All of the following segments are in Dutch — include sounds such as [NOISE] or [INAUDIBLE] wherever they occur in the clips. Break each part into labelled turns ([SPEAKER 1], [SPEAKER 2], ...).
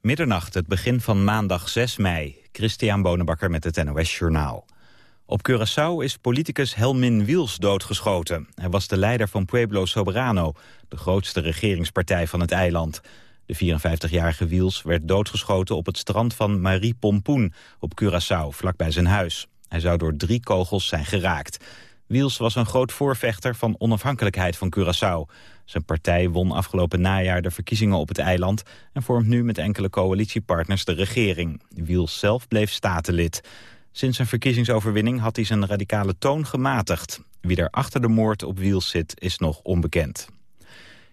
[SPEAKER 1] Middernacht, het begin van maandag 6 mei. Christian Bonenbakker met het NOS Journaal. Op Curaçao is politicus Helmin Wiels doodgeschoten. Hij was de leider van Pueblo Soberano, de grootste regeringspartij van het eiland. De 54-jarige Wiels werd doodgeschoten op het strand van Marie Pompoen op Curaçao, vlakbij zijn huis. Hij zou door drie kogels zijn geraakt. Wiels was een groot voorvechter van onafhankelijkheid van Curaçao. Zijn partij won afgelopen najaar de verkiezingen op het eiland... en vormt nu met enkele coalitiepartners de regering. Wiels zelf bleef statenlid. Sinds zijn verkiezingsoverwinning had hij zijn radicale toon gematigd. Wie er achter de moord op Wiels zit, is nog onbekend.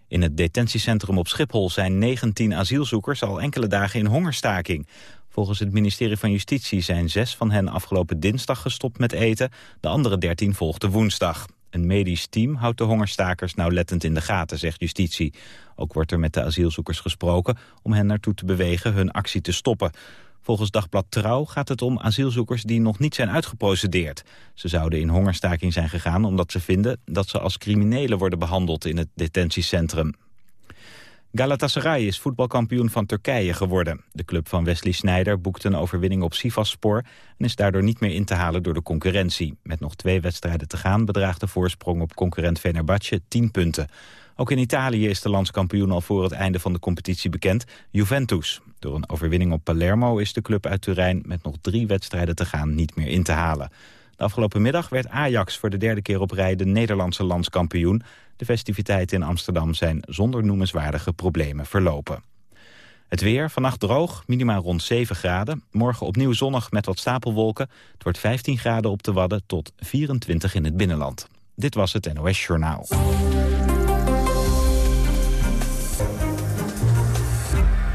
[SPEAKER 1] In het detentiecentrum op Schiphol zijn 19 asielzoekers al enkele dagen in hongerstaking. Volgens het ministerie van Justitie zijn zes van hen afgelopen dinsdag gestopt met eten. De andere dertien volgden woensdag. Een medisch team houdt de hongerstakers nauwlettend in de gaten, zegt justitie. Ook wordt er met de asielzoekers gesproken om hen naartoe te bewegen hun actie te stoppen. Volgens Dagblad Trouw gaat het om asielzoekers die nog niet zijn uitgeprocedeerd. Ze zouden in hongerstaking zijn gegaan omdat ze vinden dat ze als criminelen worden behandeld in het detentiecentrum. Galatasaray is voetbalkampioen van Turkije geworden. De club van Wesley Sneijder boekte een overwinning op Sivasspor... en is daardoor niet meer in te halen door de concurrentie. Met nog twee wedstrijden te gaan bedraagt de voorsprong op concurrent Fenerbahce 10 punten. Ook in Italië is de landskampioen al voor het einde van de competitie bekend, Juventus. Door een overwinning op Palermo is de club uit Turijn met nog drie wedstrijden te gaan niet meer in te halen. De afgelopen middag werd Ajax voor de derde keer op rij de Nederlandse landskampioen. De festiviteiten in Amsterdam zijn zonder noemenswaardige problemen verlopen. Het weer, vannacht droog, minimaal rond 7 graden. Morgen opnieuw zonnig met wat stapelwolken. Het wordt 15 graden op de Wadden tot 24 in het binnenland. Dit was het NOS Journaal.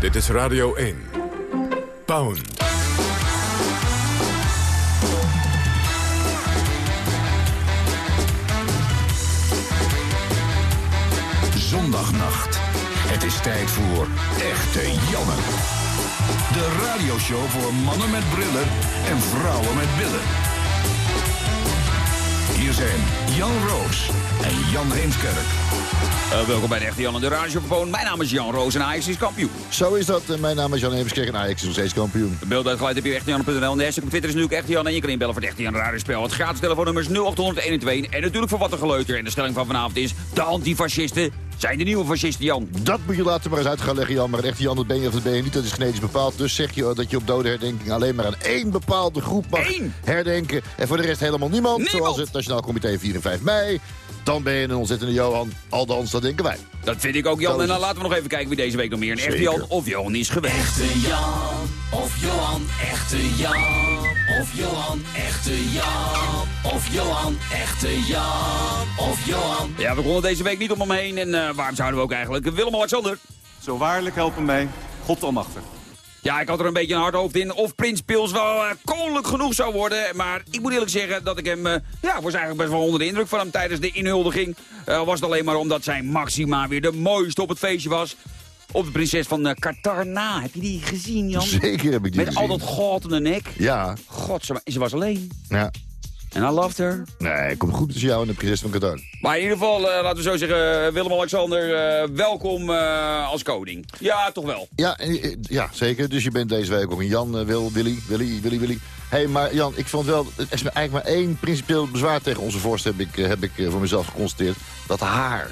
[SPEAKER 2] Dit is Radio 1. Pound. Zondagnacht. Het is tijd voor Echte Janne. De radioshow voor mannen met brillen en vrouwen met billen. Hier zijn Jan Roos en Jan Heemskerk.
[SPEAKER 3] Uh, welkom bij de Echte Jan en de Radio Mijn naam is Jan Roos en Ajax is kampioen.
[SPEAKER 4] Zo is dat. mijn naam is Jan Heemskerk en Ajax is nog steeds kampioen.
[SPEAKER 3] Beeld uitgeleid heb je echtejan.nl. En de hashtag op Twitter is nu ook Echte Jan. En je kan inbellen voor het Echte Jan Radiospel. Het gratis telefoonnummer is 0801 En natuurlijk voor wat een geleuter. En de stelling van vanavond is... De antifascisten zijn de nieuwe fascisten, Jan.
[SPEAKER 4] Dat moet je later maar eens uit gaan leggen, Jan. Maar een echte Jan, dat ben je of dat ben je niet. Dat is genetisch bepaald. Dus zeg je dat je op dode herdenking alleen maar aan één bepaalde groep mag
[SPEAKER 3] Eén?
[SPEAKER 4] herdenken. En voor de rest helemaal niemand.
[SPEAKER 3] Niemand.
[SPEAKER 4] Zoals het Nationaal Comité 4 en 5 mei. Dan ben je een ontzettende Johan. Aldans, dat denken wij.
[SPEAKER 3] Dat vind ik ook, Jan. En dan laten we nog even kijken wie deze week nog meer een echte. Jan of Johan is geweest.
[SPEAKER 5] Echte Jan of Johan, echte Jan of Johan, echte Jan of Johan, echte Jan of Johan.
[SPEAKER 3] Ja, we konden deze week niet om hem heen. En eh, waarom zouden we ook eigenlijk? Willem-Alexander.
[SPEAKER 6] Zo waarlijk helpen mij, God almachtig.
[SPEAKER 3] Ja, ik had er een beetje een hard hoofd in of Prins Pils wel eh, koninklijk genoeg zou worden. Maar ik moet eerlijk zeggen dat ik hem... eh, ja, was eigenlijk best wel onder de indruk van hem tijdens de inhuldiging. Eh, was het alleen maar omdat zijn Maxima weer de mooiste op het feestje was. Op de prinses van Qatar na. Heb je die gezien, Jan?
[SPEAKER 4] Zeker heb ik die
[SPEAKER 3] Met al
[SPEAKER 4] gezien.
[SPEAKER 3] dat goud in de nek.
[SPEAKER 4] Ja,
[SPEAKER 3] God, ze, ze was alleen.
[SPEAKER 4] ja.
[SPEAKER 3] En I loved her.
[SPEAKER 4] Nee, komt goed tussen jou en de prinses van Qatar.
[SPEAKER 3] Maar in ieder geval, eh, laten we zo zeggen, Willem-Alexander, eh, welkom eh, als koning. Ja, toch wel.
[SPEAKER 4] Ja, eh, eh, ja, zeker. Dus je bent deze week ook een Jan, eh, Wil, Willy, Willy, Willy, Willy. Hé, hey, maar Jan, ik vond wel... Er is eigenlijk maar één principieel bezwaar tegen onze vorst... heb ik, eh, heb ik eh, voor mezelf geconstateerd. Dat haar.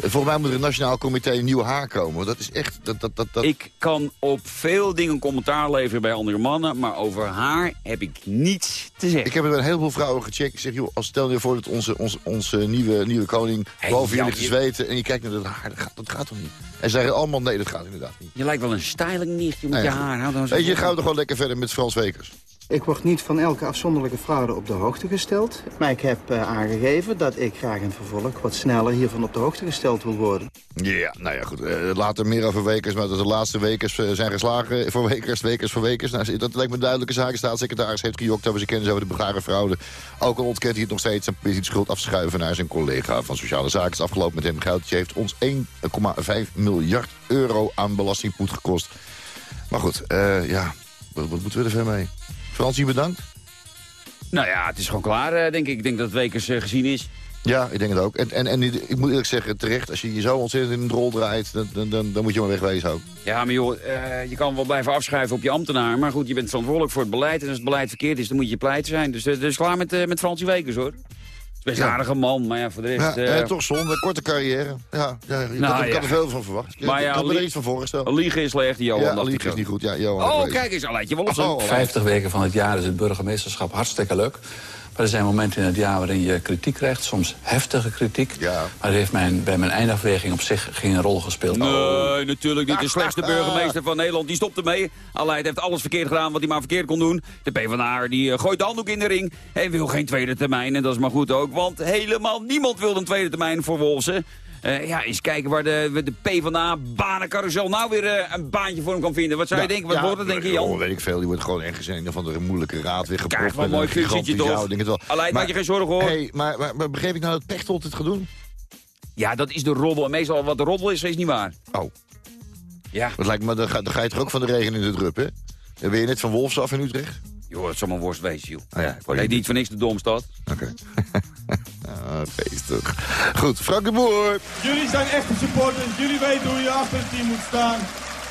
[SPEAKER 4] Volgens mij moet er een nationaal comité nieuw haar komen. Dat is echt... Dat, dat, dat, dat...
[SPEAKER 3] Ik kan op veel dingen commentaar leveren bij andere mannen, maar over haar heb ik niets te zeggen.
[SPEAKER 4] Ik heb er met een heleboel vrouwen gecheckt. Ik zeg, joh, als stel je voor dat onze, onze, onze nieuwe, nieuwe koning
[SPEAKER 3] Hey,
[SPEAKER 4] boven jullie te zweten... en je kijkt naar dat haar, dat gaat, dat gaat toch niet? En ze zeggen allemaal, nee, dat gaat inderdaad niet.
[SPEAKER 3] Je lijkt wel een styling nichtje met
[SPEAKER 4] Nee,
[SPEAKER 3] je haar. Hou dan
[SPEAKER 4] Weet je, gaan we toch gewoon lekker verder met Frans Wekers.
[SPEAKER 7] Ik word niet van elke afzonderlijke fraude op de hoogte gesteld. Maar ik heb eh, aangegeven dat ik graag in vervolg wat sneller hiervan op de hoogte gesteld wil worden.
[SPEAKER 4] Ja, nou ja, goed. eh, later meer over Wekers, maar dat de laatste Wekers eh, zijn geslagen voor Wekers, Wekers voor Wekers. Nou, dat lijkt me duidelijke zaak. Staatssecretaris heeft gejokt over zijn kennis over de begare fraude. Ook al ontkent hij het nog steeds en schuld af te schuiven naar zijn collega van Sociale Zaken. Het afgelopen met hem geld. heeft ons 1,5 miljard euro aan belastingpoed gekost. Maar goed, ja, wat, wat moeten we er verder mee? Fransie, bedankt.
[SPEAKER 3] Nou ja, het is gewoon klaar, eh, denk ik. Ik denk dat het Wekers eh, gezien is.
[SPEAKER 4] Ja, ik denk het ook. En, en, en ik moet eerlijk zeggen, terecht, als je je zo ontzettend in een rol draait... dan, dan, dan, dan moet je maar wegwezen ook.
[SPEAKER 3] Ja, maar joh, eh, je kan wel blijven afschrijven op je ambtenaar. Maar goed, je bent verantwoordelijk voor het beleid. En als het beleid verkeerd is, dan moet je pleiten zijn. Dus, eh, dus klaar met, met Fransie Wekers, hoor. Best een
[SPEAKER 4] Ja.
[SPEAKER 3] aardige man, maar ja, voor de rest...
[SPEAKER 4] Ja,
[SPEAKER 3] eh,
[SPEAKER 4] eh, toch zonde, korte carrière. Ja, ja, je
[SPEAKER 3] Nou, ja.
[SPEAKER 4] kan er veel van verwachten. Ik-
[SPEAKER 3] Maar
[SPEAKER 4] ik
[SPEAKER 3] ja,
[SPEAKER 4] had me er iets van voorgesteld.
[SPEAKER 3] Liegen is slecht, Johan.
[SPEAKER 4] Ja,
[SPEAKER 3] ik
[SPEAKER 4] liegen is niet goed. Ja, Johan.
[SPEAKER 3] Oh, kijk eens, Aleidje Wolfsen.
[SPEAKER 4] Oh,
[SPEAKER 8] 50 weken van het jaar is het burgemeesterschap hartstikke leuk. Maar er zijn momenten in het jaar waarin je kritiek krijgt, soms heftige kritiek.
[SPEAKER 4] Ja.
[SPEAKER 8] Maar dat heeft mijn, bij mijn eindafweging op zich geen rol gespeeld.
[SPEAKER 3] Nee, natuurlijk niet. De slechtste [LAUGHS] burgemeester van Nederland, die stopt ermee. Aleid heeft alles verkeerd gedaan wat hij maar verkeerd kon doen. De PvdA die eh, gooit de handdoek in de ring en wil geen tweede termijn. En dat is maar goed ook, want helemaal niemand wil een tweede termijn voor Wolfsen. Eh, ja, eens kijken waar de, de PvdA banencarousel nou weer eh, een baantje voor hem kan vinden. Wat zou je denken? Wat
[SPEAKER 4] ja,
[SPEAKER 3] wordt het, denk je, Jan?
[SPEAKER 4] weet ik veel. Die wordt gewoon ergens in een of andere moeilijke raad weer gepropt.
[SPEAKER 3] Een
[SPEAKER 4] met
[SPEAKER 3] mooi functietje, toch?
[SPEAKER 4] Maar-
[SPEAKER 3] maak je geen zorgen, hoor.
[SPEAKER 4] Hey, maar, maar, maar begreep ik nou dat Pechtold het gaat doen?
[SPEAKER 3] Ja, dat is de roddel. En meestal wat de roddel is, is niet waar.
[SPEAKER 4] Oh,
[SPEAKER 3] Ja,
[SPEAKER 4] dat lijkt me, dan ga, dan ga je toch ook van de regen in de drup, hè? Dan ben je net van Wolfs af in Utrecht?
[SPEAKER 3] joh, het zal maar worst wezen, joh.
[SPEAKER 4] Oh ja, ik
[SPEAKER 3] Nee,
[SPEAKER 4] niet-
[SPEAKER 3] voor niks de domstad.
[SPEAKER 4] Oké. [LAUGHS] ah, feestig. Goed, Frank de Boer.
[SPEAKER 9] Jullie zijn echte supporters. Jullie weten hoe je achter het team moet staan.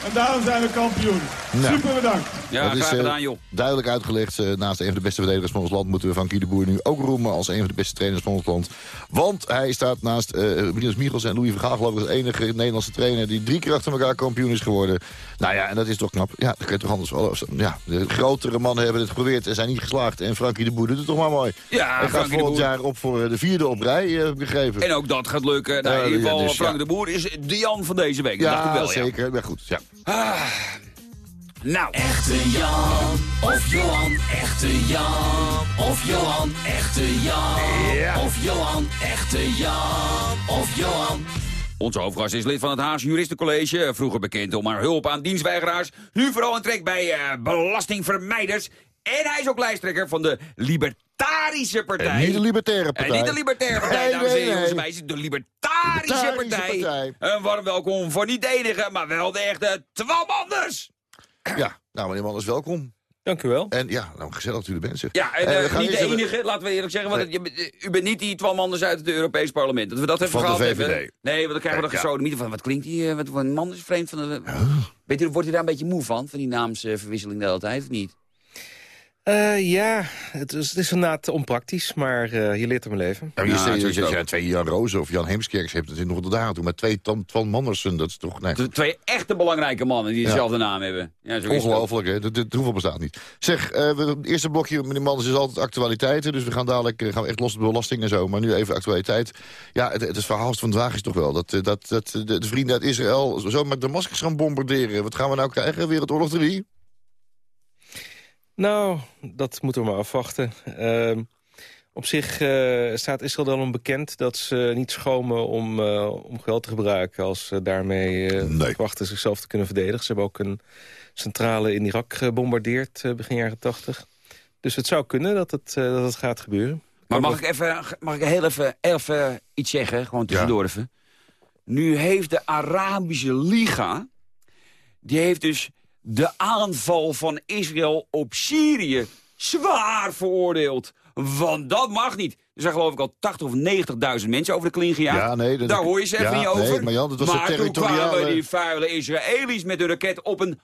[SPEAKER 9] En daarom zijn we kampioen.
[SPEAKER 4] Nou.
[SPEAKER 9] Super bedankt.
[SPEAKER 3] Ja,
[SPEAKER 4] Dat is,
[SPEAKER 3] graag
[SPEAKER 4] eh,
[SPEAKER 3] gedaan, joh.
[SPEAKER 4] Duidelijk uitgelegd. eh, naast een van de beste verdedigers van ons land... moeten we Van de Boer nu ook roemen als een van de beste trainers van ons land. Want hij staat naast eh Niels Michels en Louis Vergaal... geloof ik als enige Nederlandse trainer... die drie keer achter elkaar kampioen is geworden. Nou ja, en dat is toch knap. Ja, dat kun je toch anders wel... Ja, de grotere mannen hebben het geprobeerd en zijn niet geslaagd. En Frankie de Boer doet het toch maar mooi.
[SPEAKER 3] Ja,
[SPEAKER 4] hij gaat volgend jaar op voor de vierde op rij, eh, heb ik begrepen.
[SPEAKER 3] En ook dat gaat lukken. Nou,
[SPEAKER 4] Ja,
[SPEAKER 3] in ieder
[SPEAKER 4] ja,
[SPEAKER 3] geval,
[SPEAKER 4] dus,
[SPEAKER 3] Frank
[SPEAKER 4] ja.
[SPEAKER 3] de Boer is de Jan van deze week. Dat dacht ik
[SPEAKER 4] ja,
[SPEAKER 3] wel, ja.
[SPEAKER 4] zeker. Ja, goed. Ja.
[SPEAKER 3] Nou,
[SPEAKER 5] Echte Jan of Johan, echte Jan of Johan, echte Jan of Johan, echte Jan of Johan.
[SPEAKER 3] onze hoofdgast is lid van het Haagse Juristencollege. Vroeger bekend om haar hulp aan dienstweigeraars. Nu vooral een trek bij eh, belastingvermijders. En hij is ook lijsttrekker van de Libertarische Partij.
[SPEAKER 4] En niet de Libertaire Partij.
[SPEAKER 3] En niet de Libertaire Partij,
[SPEAKER 4] Nee,
[SPEAKER 3] dames en
[SPEAKER 4] nee,
[SPEAKER 3] heren, jongens en
[SPEAKER 4] nee.
[SPEAKER 3] meisjes. De Libertarische, Partij.
[SPEAKER 4] Partij.
[SPEAKER 3] Een warm welkom voor niet de enige, maar wel de echte Twan Manders.
[SPEAKER 4] ja, nou meneer Manders, welkom.
[SPEAKER 10] Dank u wel.
[SPEAKER 4] En ja, nou, gezellig dat u er bent. Zeg.
[SPEAKER 3] Ja, en
[SPEAKER 4] Eh,
[SPEAKER 3] eh, niet de
[SPEAKER 4] even-
[SPEAKER 3] enige, laten we eerlijk zeggen. Want het- je bent- eh, u bent niet die Twan Manders uit het Europees Parlement. Dat we dat even
[SPEAKER 4] Van de
[SPEAKER 3] gehad
[SPEAKER 4] VVD.
[SPEAKER 3] hebben. Nee, want dan krijgen we
[SPEAKER 4] Ja.
[SPEAKER 3] de gesodemieter van. Wat klinkt die, wat een man is vreemd van de... Weet u, wordt u daar een beetje moe van, van die naamsverwisseling de hele tijd, of niet?
[SPEAKER 10] Eh, ja, het is, het is inderdaad onpraktisch, maar eh, je leert er mijn leven.
[SPEAKER 4] Nou, je
[SPEAKER 3] Ja,
[SPEAKER 4] je
[SPEAKER 3] het
[SPEAKER 4] ja, twee Jan Rozen of Jan Heemskerks hebt. Dat is nog de dagen toe. Maar twee Twan, Twan Mandersen, dat is toch... Nee,
[SPEAKER 3] De twee echte belangrijke mannen die dezelfde naam hebben. Ja, zo is het ook.
[SPEAKER 4] Ongelooflijk, hè? Dat, dat hoeveel bestaat niet. Zeg, eh, we, het eerste blokje, meneer Manders, is altijd actualiteiten. Dus we gaan dadelijk gaan we echt los op de belasting en zo. Maar nu even actualiteit. Ja, het, het verhaal van vandaag is toch wel dat, dat, dat de, de vrienden uit Israël zo met Damascus gaan bombarderen. Wat gaan we nou krijgen? Wereldoorlog 3?
[SPEAKER 10] Nou, dat moeten we maar afwachten. Ehm, op zich eh, staat Israël dan onbekend dat ze niet schomen om, eh, om geweld te gebruiken... als ze daarmee eh,
[SPEAKER 4] Nee.
[SPEAKER 10] verwachten zichzelf te kunnen verdedigen. Ze hebben ook een centrale in Irak gebombardeerd eh, begin jaren tachtig. Dus het zou kunnen dat het, eh, dat het gaat gebeuren.
[SPEAKER 3] Maar mag ik, even, mag ik heel even, even iets zeggen? Gewoon tussendoor even. Nu heeft de Arabische Liga... die heeft dus de aanval van Israël op Syrië zwaar veroordeeld. Want dat mag niet. Er zijn geloof ik al 80 of 90.000 mensen over de kling gejaagd.
[SPEAKER 4] Ja, nee, dat-
[SPEAKER 3] Daar hoor je ze even
[SPEAKER 4] ja,
[SPEAKER 3] niet over.
[SPEAKER 4] nee, maar Jan, dat was
[SPEAKER 3] maar
[SPEAKER 4] de
[SPEAKER 3] toen kwamen
[SPEAKER 4] territoriale-
[SPEAKER 3] die vuile Israëli's met een raket op een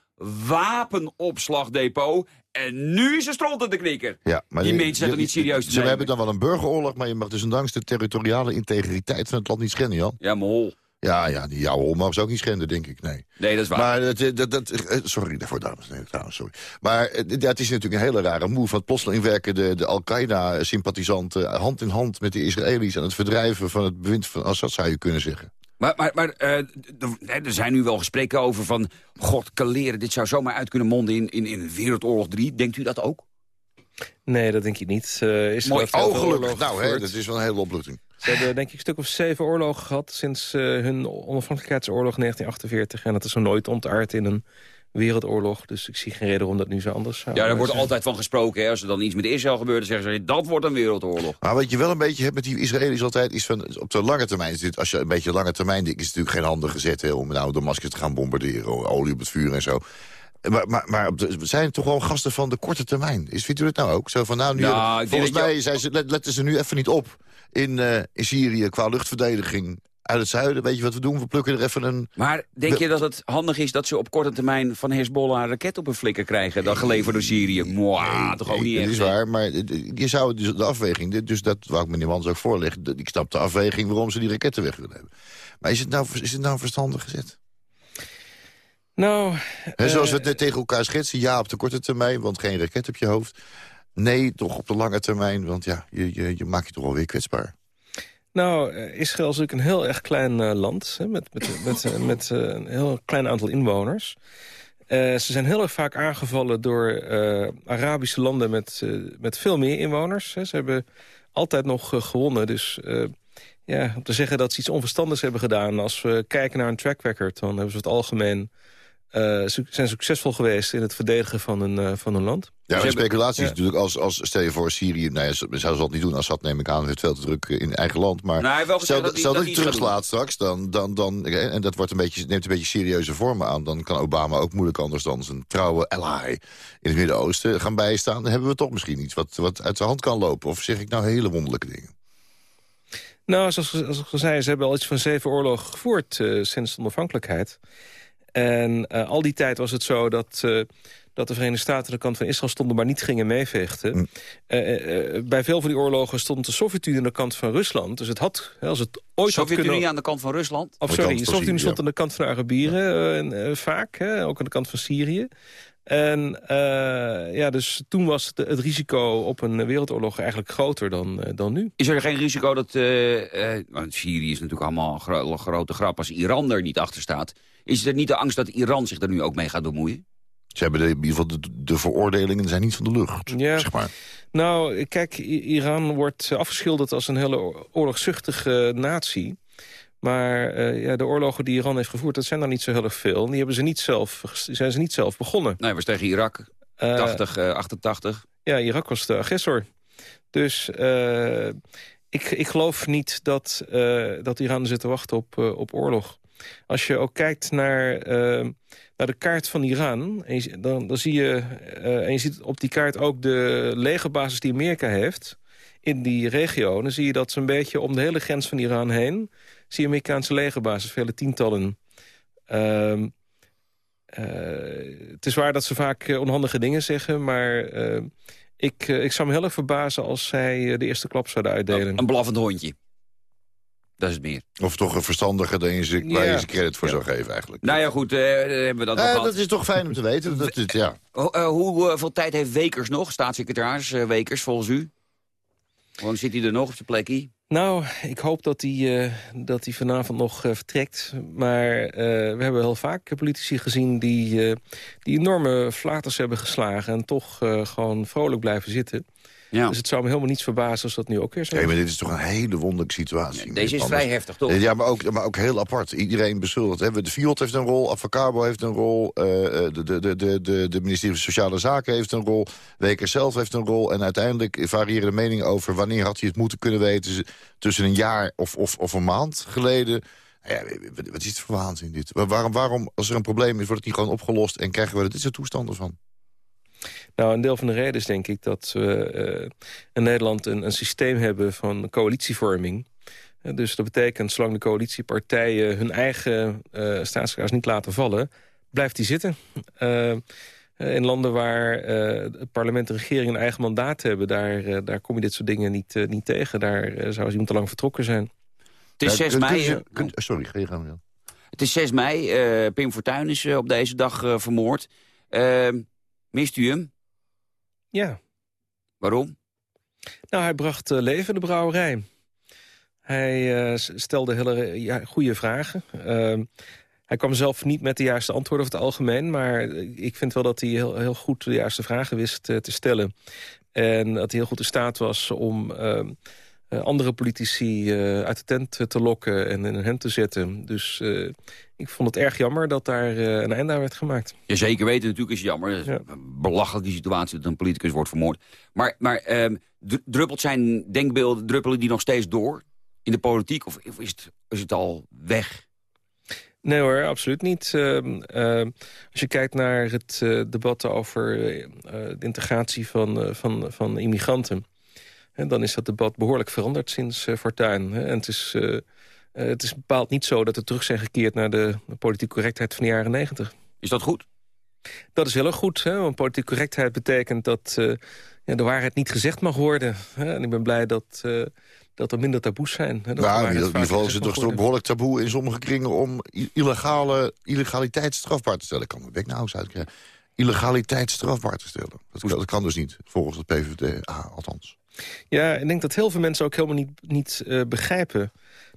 [SPEAKER 3] wapenopslagdepot. En nu is er de knikker.
[SPEAKER 4] Ja, maar
[SPEAKER 3] die mensen zijn toch niet serieus te
[SPEAKER 4] Ze hebben dan wel een burgeroorlog, maar je mag dus ondanks de territoriale integriteit van het land niet schenden, Jan.
[SPEAKER 3] Ja, maar hol.
[SPEAKER 4] Ja, ja, die jouw hol mag ze ook niet schenden, denk ik, nee.
[SPEAKER 3] Nee, dat is waar.
[SPEAKER 4] Maar dat, dat, dat, eh, sorry daarvoor, dames en heren, trouwens, sorry. Maar eh, het is natuurlijk een hele rare move. Want plotseling werken de, de Al-Qaeda-sympathisanten hand in hand met de Israëli's... aan het verdrijven van het bewind van Assad, zou je kunnen zeggen.
[SPEAKER 3] Maar, maar, maar eh, er zijn nu wel gesprekken over van... God, kaleren, dit zou zomaar uit kunnen monden in, in, in Wereldoorlog 3. Denkt u dat ook?
[SPEAKER 10] Nee, dat denk ik niet. Eh Israël
[SPEAKER 3] Mooi.
[SPEAKER 4] Oh, gelukkig. Nou, hè, dat is wel een hele opluchting.
[SPEAKER 10] Ze hebben denk ik een stuk of zeven oorlogen gehad... sinds eh, hun onafhankelijkheidsoorlog 1948. En dat is nog nooit ontaard in een wereldoorlog. Dus ik zie geen reden waarom dat nu zo anders zou
[SPEAKER 3] Ja, daar wordt
[SPEAKER 10] zijn.
[SPEAKER 3] altijd van gesproken. Hè. Als er dan iets met Israël gebeurt, dan zeggen ze... dat wordt een wereldoorlog.
[SPEAKER 4] Maar wat je wel een beetje hebt met die Israëli's altijd... is van op de lange termijn, is dit, als je een beetje lange termijn denkt... is het natuurlijk geen handen gezet hè, om nou Damascus te gaan bombarderen... olie op het vuur en zo. Maar, maar, maar zijn toch gewoon gasten van de korte termijn? Is, vindt u het nou ook? Zo van, nou, nu,
[SPEAKER 3] denk
[SPEAKER 4] volgens
[SPEAKER 3] dat
[SPEAKER 4] mij zijn ze, let- letten ze nu even niet op. in, eh, in Syrië qua luchtverdediging uit het zuiden. Weet je wat we doen? We plukken er even een...
[SPEAKER 3] Maar denk je dat het handig is dat ze op korte termijn van Hezbollah een raket op een flikker krijgen? Dan geleverd door Syrië? Mwah, toch ook
[SPEAKER 4] Nee,
[SPEAKER 3] niet
[SPEAKER 4] dat
[SPEAKER 3] echt.
[SPEAKER 4] is waar, maar je zou dus de afweging... dus dat wou ik meneer Mans ook voorleggen. dat- Ik snap de afweging waarom ze die raketten weg willen hebben. Maar is het nou, is het nou verstandig gezet?
[SPEAKER 10] Nou,
[SPEAKER 4] Hè, zoals we
[SPEAKER 10] eh,
[SPEAKER 4] het net tegen elkaar schetsen. Ja, op de korte termijn, want geen raket op je hoofd. Nee, toch op de lange termijn, want ja, je, je, je maakt je toch alweer kwetsbaar.
[SPEAKER 10] Nou, eh, Israël is natuurlijk een heel erg klein eh, land... Hè, met, met, met, met een heel klein aantal inwoners. Ze zijn heel erg vaak aangevallen door Arabische landen met, met veel meer inwoners. Hè. Ze hebben altijd nog gewonnen, dus... ja, om te zeggen dat ze iets onverstandigs hebben gedaan... als we kijken naar een track record, dan hebben ze het algemeen... eh, su- zijn succesvol geweest in het verdedigen van een, eh, van een land.
[SPEAKER 4] Ja,
[SPEAKER 10] hebben-
[SPEAKER 4] speculatie is
[SPEAKER 10] ja.
[SPEAKER 4] natuurlijk als, als stel je voor Syrië... Nou ja, ze zouden ze dat niet doen. Assad neem ik aan, heeft veel te druk in eigen land. Maar
[SPEAKER 3] Nou,
[SPEAKER 4] stel
[SPEAKER 3] dat hij-
[SPEAKER 4] stel
[SPEAKER 3] dat
[SPEAKER 4] dat
[SPEAKER 3] hij
[SPEAKER 4] terugslaat straks, dan, dan, dan, en dat wordt een beetje, neemt een beetje serieuze vormen aan... dan kan Obama ook moeilijk anders dan zijn trouwe ally in het Midden-Oosten gaan bijstaan. Dan hebben we toch misschien iets wat, wat uit de hand kan lopen. Of zeg ik nou hele wonderlijke dingen?
[SPEAKER 10] Nou, zoals, zoals ik al zei, ze hebben al iets van zeven oorlogen gevoerd eh, sinds de onafhankelijkheid. En eh, al die tijd was het zo dat, eh, dat de Verenigde Staten aan de kant van Israël stonden... maar niet gingen meevechten.
[SPEAKER 4] Hm.
[SPEAKER 10] Eh, bij veel van die oorlogen stond de Sovjet-Unie aan de kant van Rusland. Dus het had, hè, als het ooit had
[SPEAKER 3] Sovjet-Unie
[SPEAKER 10] kunnen...
[SPEAKER 3] aan de kant van Rusland?
[SPEAKER 10] Of
[SPEAKER 4] de
[SPEAKER 10] sorry, de Sovjet-Unie stond aan de kant van de Arabieren en, vaak. Hè, ook aan de kant van Syrië. En eh, ja, dus toen was het, het risico op een wereldoorlog eigenlijk groter dan, eh, dan nu.
[SPEAKER 3] Is er geen risico dat... eh, eh, want Syrië is natuurlijk allemaal een gro- grote grap als Iran er niet achter staat. Is er niet de angst dat Iran zich er nu ook mee gaat bemoeien?
[SPEAKER 4] Ze hebben de, in ieder geval de, de veroordelingen zijn niet van de lucht,
[SPEAKER 10] Ja.
[SPEAKER 4] zeg maar.
[SPEAKER 10] Nou, kijk, Iran wordt eh, afgeschilderd als een hele oor- oorlogzuchtige natie. Maar eh, ja, de oorlogen die Iran heeft gevoerd, dat zijn er niet zo heel erg veel. Die hebben ze niet zelf, zijn ze niet zelf begonnen.
[SPEAKER 3] Nee, was tegen Irak,
[SPEAKER 10] Eh,
[SPEAKER 3] 80, eh, 88.
[SPEAKER 10] Ja, Irak was de agressor. Dus eh, ik, ik geloof niet dat, eh, dat Iran zit te wachten op, eh, op oorlog. Als je ook kijkt naar, eh, naar de kaart van Iran... Dan, dan zie je, eh, en je ziet op die kaart ook de legerbasis die Amerika heeft... in die regio, dan zie je dat zo'n beetje om de hele grens van Iran heen... zie je Amerikaanse legerbasis, vele tientallen... Ehm, eh, het is waar dat ze vaak eh, onhandige dingen zeggen, maar eh, ik, ik zou me heel erg verbazen als zij de eerste klap zouden uitdelen.
[SPEAKER 3] Een blaffend hondje. Dat is het meer.
[SPEAKER 4] Of toch een verstandiger dan je ze, waar je ze credit voor zou geven eigenlijk.
[SPEAKER 3] Nou ja, goed, eh, hebben we dat nog
[SPEAKER 4] Eh, dat is toch fijn om te weten. Dat het, ja. [LAUGHS]
[SPEAKER 3] Ho- eh, hoeveel tijd heeft Wekers nog, staatssecretaris eh, Wekers, volgens u? Gewoon zit hij er nog op zijn plekje?
[SPEAKER 10] Nou, ik hoop dat hij, eh, dat hij vanavond nog eh, vertrekt. Maar eh, we hebben heel vaak politici gezien die, eh, die enorme flaters hebben geslagen... en toch eh, gewoon vrolijk blijven zitten.
[SPEAKER 3] Ja.
[SPEAKER 10] Dus het zou me helemaal niets verbazen als dat nu ook weer zo
[SPEAKER 4] Nee,
[SPEAKER 10] is.
[SPEAKER 4] maar dit is toch een hele wonderlijke situatie.
[SPEAKER 3] Deze is vrij heftig, toch?
[SPEAKER 4] Ja, maar ook, maar ook heel apart. Iedereen beschuldigt. Hè. De Fiat heeft een rol, Avacabo heeft een rol... eh, eh, de, de, de, de, de, ministerie van Sociale Zaken heeft een rol... Weker zelf heeft een rol. En uiteindelijk variëren de meningen over... wanneer had hij het moeten kunnen weten... tussen een jaar of, of, of een maand geleden... Ja, wat is het voor waanzin dit? Waar- Waarom, waarom, als er een probleem is, wordt het niet gewoon opgelost... en krijgen we er dit soort toestanden van?
[SPEAKER 10] Nou, een deel van de reden is denk ik dat we eh, in Nederland een, een systeem hebben van coalitievorming. Dus dat betekent, zolang de coalitiepartijen hun eigen eh staatssecretaris niet laten vallen, blijft die zitten. Eh, in landen waar eh, het parlement en regering een eigen mandaat hebben... daar, daar kom je dit soort dingen niet, niet tegen. Daar zou iemand te lang vertrokken zijn.
[SPEAKER 3] Het is
[SPEAKER 4] Ja,
[SPEAKER 3] 6
[SPEAKER 4] kunt-
[SPEAKER 3] mei.
[SPEAKER 4] kunt je- kunt- sorry, ga je gang. Jan.
[SPEAKER 3] Het is 6 mei. eh, Pim Fortuyn is op deze dag vermoord. Mist u hem?
[SPEAKER 10] Ja.
[SPEAKER 3] Waarom?
[SPEAKER 10] Nou, hij bracht eh, leven in de brouwerij. Hij eh, stelde hele ja, goede vragen. Ehm, hij kwam zelf niet met de juiste antwoorden over het algemeen... maar ik vind wel dat hij heel, heel goed de juiste vragen wist eh, te stellen. En dat hij heel goed in staat was om ehm, eh, andere politici eh, uit de tent te lokken... en in hen te zetten. Dus eh, ik vond het erg jammer dat daar eh, een einde aan werd gemaakt.
[SPEAKER 3] Ja, zeker weten natuurlijk is het jammer. Het is een belachelijke situatie dat een politicus wordt vermoord. Maar, maar ehm, dru- druppelt zijn denkbeelden, druppelen die nog steeds door in de politiek? Of, is, het, is het al weg?
[SPEAKER 10] Nee hoor, absoluut niet. Ehm, ehm, als je kijkt naar het eh, debat over eh, eh, de integratie van, eh, van, van immigranten... En dan is dat debat behoorlijk veranderd sinds uh, Fortuyn. En het is, uh, het is bepaald niet zo dat we terug zijn gekeerd... naar de politieke correctheid van de jaren negentig.
[SPEAKER 3] Is dat goed?
[SPEAKER 10] Dat is heel erg goed. Hè? Want politieke correctheid betekent dat ja, de waarheid niet gezegd mag worden. Hè? En ik ben blij dat dat er minder taboes zijn.
[SPEAKER 4] Dat nou, in ieder geval is het toch behoorlijk taboe in sommige kringen... om illegale, illegaliteit strafbaar te stellen. Ik kan mijn bek nou eens uitkrijgen. Illegaliteit strafbaar te stellen. Dat, dat kan dus niet, volgens het PVDA althans.
[SPEAKER 10] Ja, ik denk dat heel veel mensen ook helemaal niet, niet uh, begrijpen...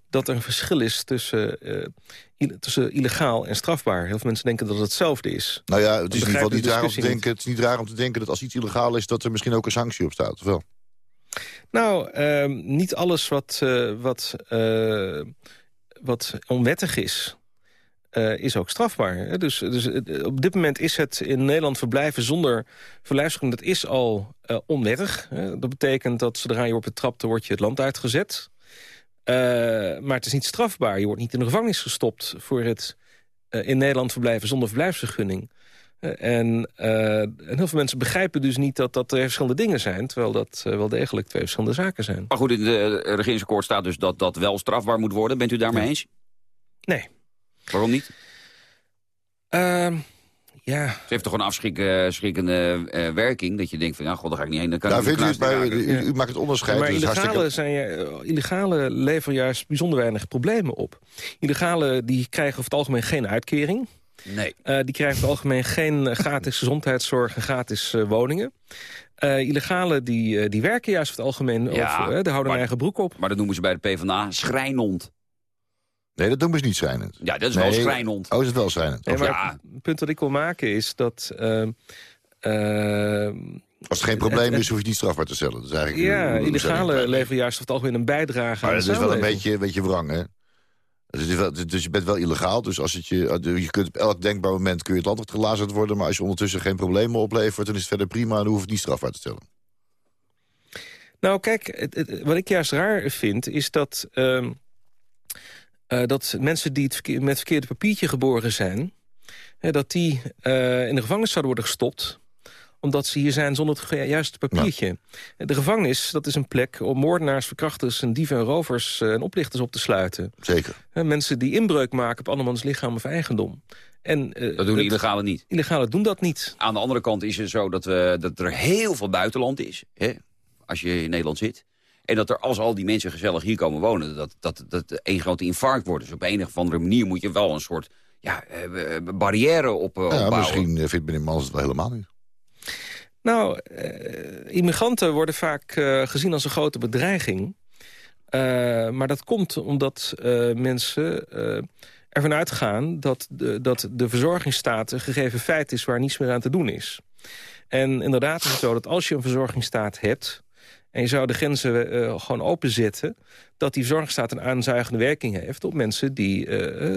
[SPEAKER 10] dat er een verschil is tussen, uh, tussen illegaal en strafbaar. Heel veel mensen denken dat het hetzelfde is.
[SPEAKER 4] Nou ja, het is in ieder geval niet raar, om te denken, het is niet raar om te denken... dat als iets illegaal is, dat er misschien ook een sanctie op staat, of wel?
[SPEAKER 10] Nou, uh, niet alles wat, uh, wat, wat onwettig is, uh, is ook strafbaar. Dus, dus op dit moment is het in Nederland verblijven zonder verlijfsvergunning... dat is al onwettig. Dat betekent dat zodra je wordt betrapt, dan word je het land uitgezet. maar het is niet strafbaar. Je wordt niet in de gevangenis gestopt voor het in Nederland verblijven zonder verblijfsvergunning. En, uh, en, heel veel mensen begrijpen dus niet dat dat twee verschillende dingen zijn... terwijl dat uh, wel degelijk twee verschillende zaken zijn.
[SPEAKER 3] Maar goed, in de regeringsakkoord staat dus dat dat wel strafbaar moet worden. Bent u daarmee ja. eens?
[SPEAKER 10] Nee.
[SPEAKER 3] Waarom niet?
[SPEAKER 10] Uh, ja.
[SPEAKER 3] Het heeft toch een afschrikkende uh, werking... dat je denkt van, ja, god, daar ga ik niet heen. Dan kan
[SPEAKER 4] nou, vindt u, het bij, u, u, maakt het onderscheid.
[SPEAKER 10] Maar dus illegale, hartstikke... zijn, illegale leveren juist bijzonder weinig problemen op. Illegale die krijgen over het algemeen geen uitkering...
[SPEAKER 3] Nee.
[SPEAKER 10] Uh, die krijgen het algemeen geen eh, gratis gezondheidszorg en gratis uh, woningen. Uh, illegalen die, die werken juist over het algemeen. Ja, over, die houden maar, hun eigen broek op.
[SPEAKER 3] Maar dat noemen ze bij de PvdA schrijnend.
[SPEAKER 4] Nee, dat noemen ze niet schrijnend.
[SPEAKER 3] Ja, dat is nee, wel schrijnend.
[SPEAKER 4] Oh, is het wel schrijnend?
[SPEAKER 10] Nee, ja. Het punt dat ik wil maken is dat...
[SPEAKER 4] Als het geen probleem is, hoef je niet strafbaar te stellen. Dat is eigenlijk
[SPEAKER 10] ja, illegale leveren juist over het algemeen een bijdrage
[SPEAKER 4] maar
[SPEAKER 10] aan
[SPEAKER 4] dat is wel een beetje, een beetje wrang, hè? Dus, wel, dus, je bent wel illegaal, dus als het je, je kunt op elk denkbaar moment kun je het land gelazerd worden... maar als je ondertussen geen problemen oplevert, dan is het verder prima... en dan hoef je het niet strafbaar te stellen.
[SPEAKER 10] Nou, kijk, het, het, wat ik juist raar vind, is dat... Uh, uh, dat mensen die het verkeer, met het verkeerde papiertje geboren zijn... Hè, dat die uh, in de gevangenis zouden worden gestopt omdat ze hier zijn zonder het juiste papiertje. Ja. De gevangenis, dat is een plek om moordenaars, verkrachters... en dieven en rovers en oplichters op te sluiten.
[SPEAKER 4] Zeker.
[SPEAKER 10] Mensen die inbreuk maken op andermans lichaam of eigendom. En,
[SPEAKER 3] uh, dat doen de illegale niet.
[SPEAKER 10] Illegale doen dat niet.
[SPEAKER 3] Aan de andere kant is het zo dat, we, dat er heel veel buitenland is. Hè, als je in Nederland zit. En dat er, als al die mensen gezellig hier komen wonen... dat dat, dat een grote infarct wordt. Dus op een of andere manier moet je wel een soort ja, barrière op, uh,
[SPEAKER 4] ja,
[SPEAKER 3] opbouwen.
[SPEAKER 4] Misschien vindt meneer Mans het wel helemaal niet.
[SPEAKER 10] Nou, uh, immigranten worden vaak uh, gezien als een grote bedreiging. Uh, maar dat komt omdat mensen ervan uitgaan... Dat de, dat de verzorgingsstaat een gegeven feit is waar niets meer aan te doen is. En inderdaad is het zo dat als je een verzorgingsstaat hebt... en je zou de grenzen gewoon openzetten... dat die verzorgingsstaat een aanzuigende werking heeft... op mensen die,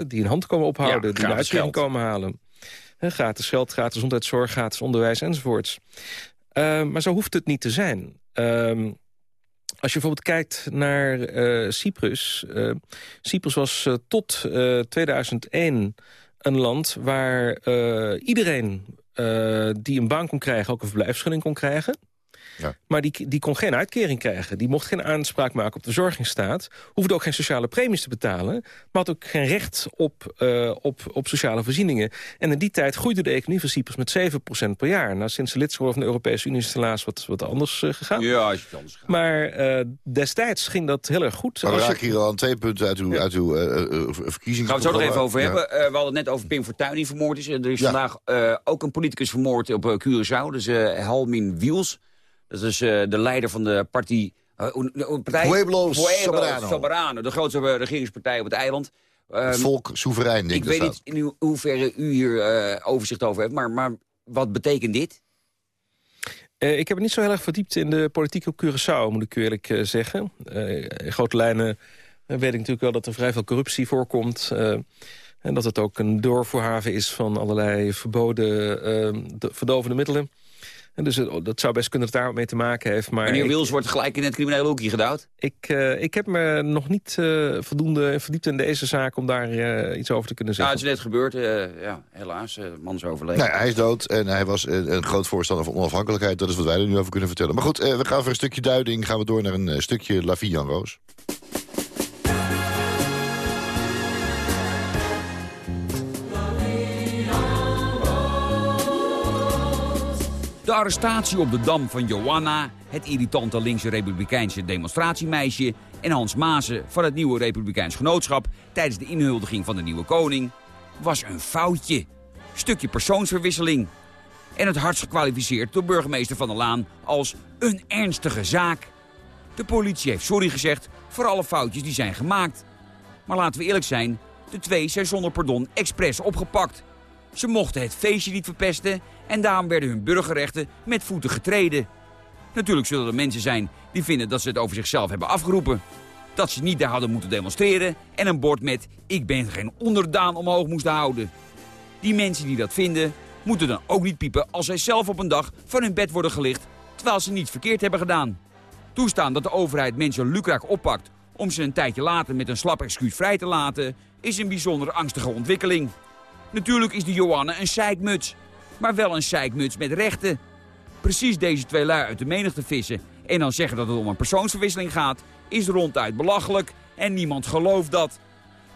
[SPEAKER 10] die een hand komen ophouden, ja, die een uitkering komen halen. He, gratis geld, gratis gezondheidszorg, gratis onderwijs enzovoorts. Uh, maar zo hoeft het niet te zijn. Uh, als je bijvoorbeeld kijkt naar uh, Cyprus. Uh, Cyprus was tot 2001 een land waar iedereen die een baan kon krijgen... ook een verblijfsvergunning kon krijgen. Ja. Maar die, die kon geen uitkering krijgen. Die mocht geen aanspraak maken op de verzorgingsstaat. Hoefde ook geen sociale premies te betalen. Maar had ook geen recht op, uh, op, op sociale voorzieningen. En in die tijd groeide de economie van Cyprus met 7% per jaar. Nou, sinds de lidschap van de Europese Unie is het helaas wat, wat anders uh, gegaan.
[SPEAKER 3] Ja, is het anders gegaan.
[SPEAKER 10] Maar uh, destijds ging dat heel erg goed.
[SPEAKER 4] Maar we raken hier al aan twee punten uit uw, ja. uit uw verkiezingen.
[SPEAKER 3] Gaan we het zo nog even over hebben. Ja. we hadden het net over Pim Fortuyn die vermoord is. Er is vandaag ook een politicus vermoord op Curaçao. Dus Helmin Wiels. Dat is uh, de leider van de partij... Uh, partij
[SPEAKER 4] Pueblo Soberano.
[SPEAKER 3] Soberano. De grootste regeringspartij op het eiland.
[SPEAKER 4] Um, volk soeverein, denk
[SPEAKER 3] ik. Ik weet niet in hoeverre u hier uh, overzicht over hebt, maar, maar wat betekent dit?
[SPEAKER 10] ik heb het niet zo heel erg verdiept in de politiek op Curaçao, moet ik eerlijk zeggen. in grote lijnen weet ik natuurlijk wel dat er vrij veel corruptie voorkomt... en dat het ook een doorvoerhaven is van allerlei verboden, verdovende middelen. En dus het- dat zou best kunnen dat het daar wat mee te maken heeft. Maar
[SPEAKER 3] Meneer
[SPEAKER 10] ik-
[SPEAKER 3] Wils wordt gelijk in het criminele hoekje gedouwd.
[SPEAKER 10] Ik, eh, ik heb me nog niet eh, voldoende verdiept in deze zaak om daar eh, iets over te kunnen zeggen.
[SPEAKER 3] het is net gebeurd. eh, ja, helaas. eh, man is overleden.
[SPEAKER 4] Nee, hij is dood en hij was een, een groot voorstander van onafhankelijkheid. Dat is wat wij er nu over kunnen vertellen. Maar goed, eh, we gaan voor een stukje duiding. Gaan we door naar een eh, stukje La Vie en Roos.
[SPEAKER 3] De arrestatie op de Dam van Johanna, het irritante linkse republikeinse demonstratiemeisje... en Hans Maasen van het nieuwe Republikeins Genootschap... tijdens de inhuldiging van de nieuwe koning... was een foutje. Stukje persoonsverwisseling. En het hardst gekwalificeerd door burgemeester Van der Laan als een ernstige zaak. De politie heeft sorry gezegd voor alle foutjes die zijn gemaakt. Maar laten we eerlijk zijn, de twee zijn zonder pardon expres opgepakt. Ze mochten het feestje niet verpesten en daarom werden hun burgerrechten met voeten getreden. Natuurlijk zullen er mensen zijn die vinden dat ze het over zichzelf hebben afgeroepen. Dat ze niet daar hadden moeten demonstreren en een bord met ik ben geen onderdaan omhoog moesten houden. Die mensen die dat vinden, moeten dan ook niet piepen als zij zelf op een dag van hun bed worden gelicht, terwijl ze niets verkeerd hebben gedaan. Toestaan dat de overheid mensen lukraak oppakt om ze een tijdje later met een slap excuus vrij te laten, is een bijzonder angstige ontwikkeling. Natuurlijk is die Johanne een zeikmuts, maar wel een zeikmuts met rechten. Precies deze twee lui uit de menigte vissen en dan zeggen dat het om een persoonsverwisseling gaat, is ronduit belachelijk en niemand gelooft dat.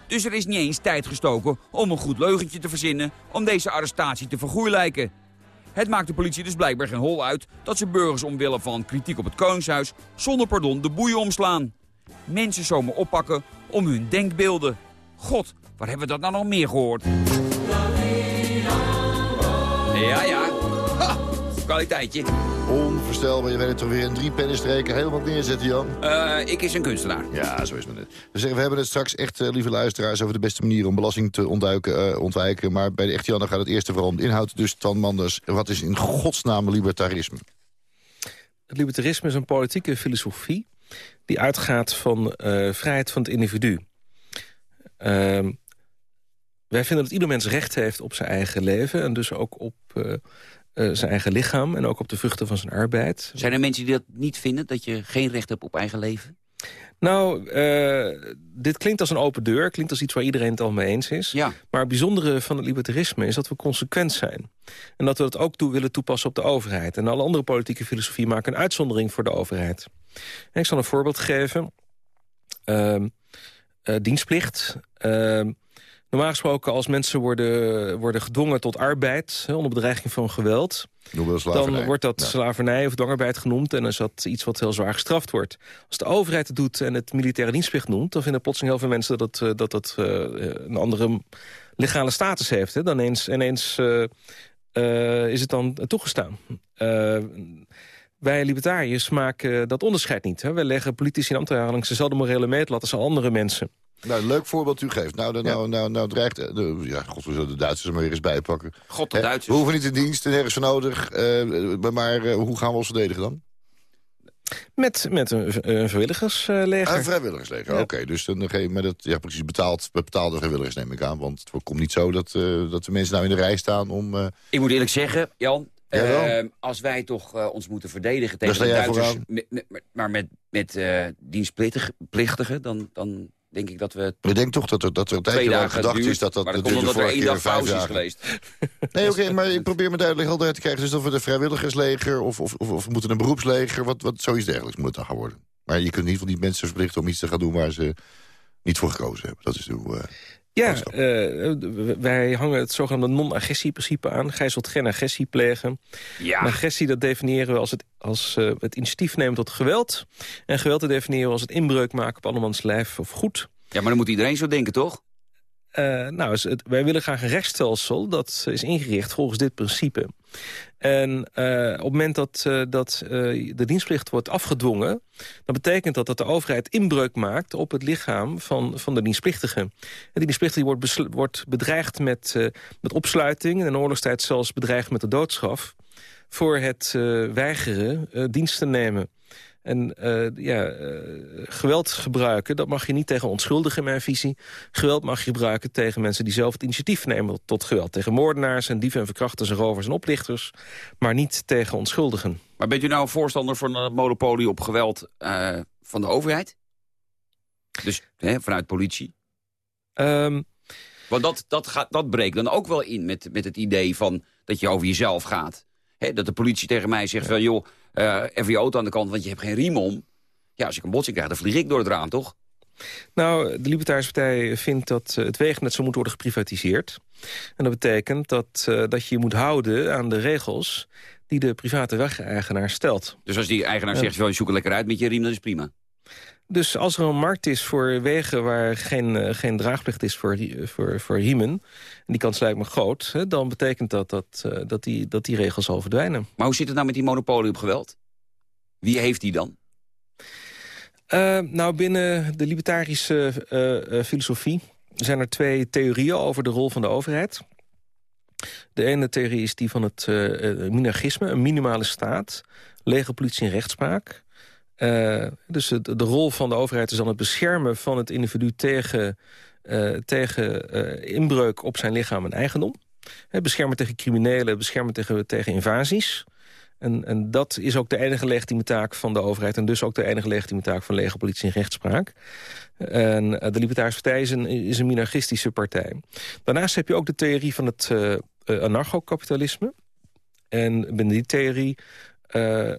[SPEAKER 3] Dus er is niet eens tijd gestoken om een goed leugentje te verzinnen om deze arrestatie te vergoeilijken. Het maakt de politie dus blijkbaar geen hol uit dat ze burgers omwille van kritiek op het Koningshuis zonder pardon de boeien omslaan. Mensen zomaar oppakken om hun denkbeelden. God, waar hebben we dat nou nog meer gehoord? Ja, ja. Ha, kwaliteitje.
[SPEAKER 4] Onvoorstelbaar, je weet het toch weer in drie pennenstreken helemaal neerzetten, Jan.
[SPEAKER 3] Eh, ik is een kunstenaar.
[SPEAKER 4] Ja, zo is het net. We zeggen, we hebben het straks echt, eh, lieve luisteraars... over de beste manier om belasting te ontduiken, eh, ontwijken. Maar bij de echte Janne gaat het eerst vooral om de inhoud. Dus Tan Manders, wat is in godsnaam libertarisme?
[SPEAKER 10] Het libertarisme is een politieke filosofie die uitgaat van eh, vrijheid van het individu. Ehm, wij vinden dat ieder mens recht heeft op zijn eigen leven... en dus ook op eh, eh, zijn eigen lichaam en ook op de vruchten van zijn arbeid.
[SPEAKER 3] Zijn er mensen die dat niet vinden, dat je geen recht hebt op eigen leven?
[SPEAKER 10] Nou, eh, dit klinkt als een open deur, klinkt als iets waar iedereen het al mee eens is.
[SPEAKER 3] Ja.
[SPEAKER 10] Maar het bijzondere van het libertarisme is dat we consequent zijn. En dat we dat ook toe willen toepassen op de overheid. En alle andere politieke filosofie maken een uitzondering voor de overheid. En ik zal een voorbeeld geven. Ehm, eh, dienstplicht. Normaal gesproken als mensen worden, worden gedwongen tot arbeid... hè, onder bedreiging van geweld... Dan wordt dat
[SPEAKER 4] Ja.
[SPEAKER 10] slavernij of dwangarbeid genoemd... en dan is dat iets wat heel zwaar gestraft wordt. Als de overheid het doet en het militaire dienstplicht noemt... dan vinden plotseling heel veel mensen dat het, eh, dat het eh, een andere legale status heeft. Hè. Dan ineens, ineens eh, eh, is het dan toegestaan. Eh, wij libertariërs maken dat onderscheid niet. Hè. Wij leggen politici en ambtenaren langs dezelfde morele meetlat als andere mensen.
[SPEAKER 4] Nou, leuk voorbeeld u geeft. Nou, dan, nou, nou, nou dreigt... eh, De, ja, god, we zullen de Duitsers er maar weer eens bijpakken.
[SPEAKER 3] God, de Duitsers.
[SPEAKER 4] We hoeven niet in dienst, nergens voor nodig. eh, maar eh, hoe gaan we ons verdedigen dan?
[SPEAKER 10] Met, met een, een vrijwilligersleger.
[SPEAKER 4] Een vrijwilligersleger,
[SPEAKER 10] Ja.
[SPEAKER 4] oké. dus dan geef je maar dat, ja, precies betaald, betaalde vrijwilligers neem ik aan. Want het komt niet zo dat, eh, dat de mensen nou in de rij staan om... eh,
[SPEAKER 3] Ik moet eerlijk zeggen, Jan,
[SPEAKER 4] Jawel.
[SPEAKER 3] eh, als wij toch eh, ons moeten verdedigen tegen de Duitsers,
[SPEAKER 4] vooraan.
[SPEAKER 3] maar met, met eh dienstplichtigen, dan, dan denk ik dat we
[SPEAKER 4] ik denk toch dat er, dat er een
[SPEAKER 3] twee
[SPEAKER 4] tijdje lang
[SPEAKER 3] dagen
[SPEAKER 4] gedacht
[SPEAKER 3] duurt.
[SPEAKER 4] is dat dat
[SPEAKER 3] maar dat omdat er één
[SPEAKER 4] keer
[SPEAKER 3] dag pauze is geweest. [LAUGHS]
[SPEAKER 4] Nee, oké, maar ik probeer me duidelijk helderheid te krijgen. Dus dat we de vrijwilligersleger of, of, of, of moeten een beroepsleger... Wat, wat zoiets dergelijks moet dan gaan worden. Maar je kunt in ieder geval niet mensen verplichten om iets te gaan doen... waar ze niet voor gekozen hebben. Dat is uw... eh,
[SPEAKER 10] Ja, eh, wij hangen het zogenaamde non-agressie-principe aan. Gij zult geen agressie plegen.
[SPEAKER 3] Ja.
[SPEAKER 10] En agressie dat definiëren we als, het, als eh, het initiatief nemen tot geweld. En geweld dat definiëren we als het inbreuk maken op andermans lijf of goed.
[SPEAKER 3] Ja, maar dan moet iedereen zo denken, toch?
[SPEAKER 10] Eh, nou, wij willen graag een rechtsstelsel dat is ingericht volgens dit principe. En eh, op het moment dat, eh, dat de dienstplicht wordt afgedwongen... dan betekent dat dat de overheid inbreuk maakt op het lichaam van, van de dienstplichtige. En die dienstplichtige wordt, wordt bedreigd met, met opsluiting... en in oorlogstijd zelfs bedreigd met de doodstraf... voor het weigeren dienst te nemen. En uh, ja, uh, geweld gebruiken, dat mag je niet tegen onschuldigen in mijn visie. Geweld mag je gebruiken tegen mensen die zelf het initiatief nemen tot geweld. Tegen moordenaars en dieven en verkrachters en rovers en oplichters. Maar niet tegen onschuldigen.
[SPEAKER 3] Maar bent u nou een voorstander van een monopolie op geweld uh, van de overheid? Dus hè, vanuit politie?
[SPEAKER 10] Um,
[SPEAKER 3] Want dat, dat, gaat, dat breekt dan ook wel in met, met het idee van dat je over jezelf gaat. Hè, dat de politie tegen mij zegt van joh, uh, even je auto aan de kant, want je hebt geen riem om. Ja, als ik een botsing krijg, dan vlieg ik door het raam, toch?
[SPEAKER 10] Nou, de Libertarische Partij vindt dat uh, het wegennet zo moet worden geprivatiseerd. En dat betekent dat, uh, dat je je moet houden aan de regels die de private wegeigenaar stelt.
[SPEAKER 3] Dus als die eigenaar zegt, je zoek er lekker uit met je riem, dat is prima?
[SPEAKER 10] Dus als er een markt is voor wegen waar geen, uh, geen draagplicht is voor, voor, voor riemen... en die kans lijkt me groot, hè, dan betekent dat dat, uh, dat, die, dat die regels zal verdwijnen.
[SPEAKER 3] Maar hoe zit het nou met die monopolie op geweld? Wie heeft die dan?
[SPEAKER 10] Uh, nou, binnen de libertarische uh, filosofie zijn er twee theorieën over de rol van de overheid. De ene theorie is die van het minarchisme, een minimale staat, leger politie en rechtspraak. Uh, dus de, rol van de overheid is dan het beschermen van het individu tegen, uh, tegen uh, inbreuk op zijn lichaam en eigendom. He, beschermen tegen criminelen, beschermen tegen, tegen invasies. En, en dat is ook de enige legitieme taak van de overheid... en dus ook de enige legitieme taak van leger, politie en rechtspraak. En de Libertarische Partij is een, is een minarchistische partij. Daarnaast heb je ook de theorie van het anarcho-kapitalisme. En binnen die theorie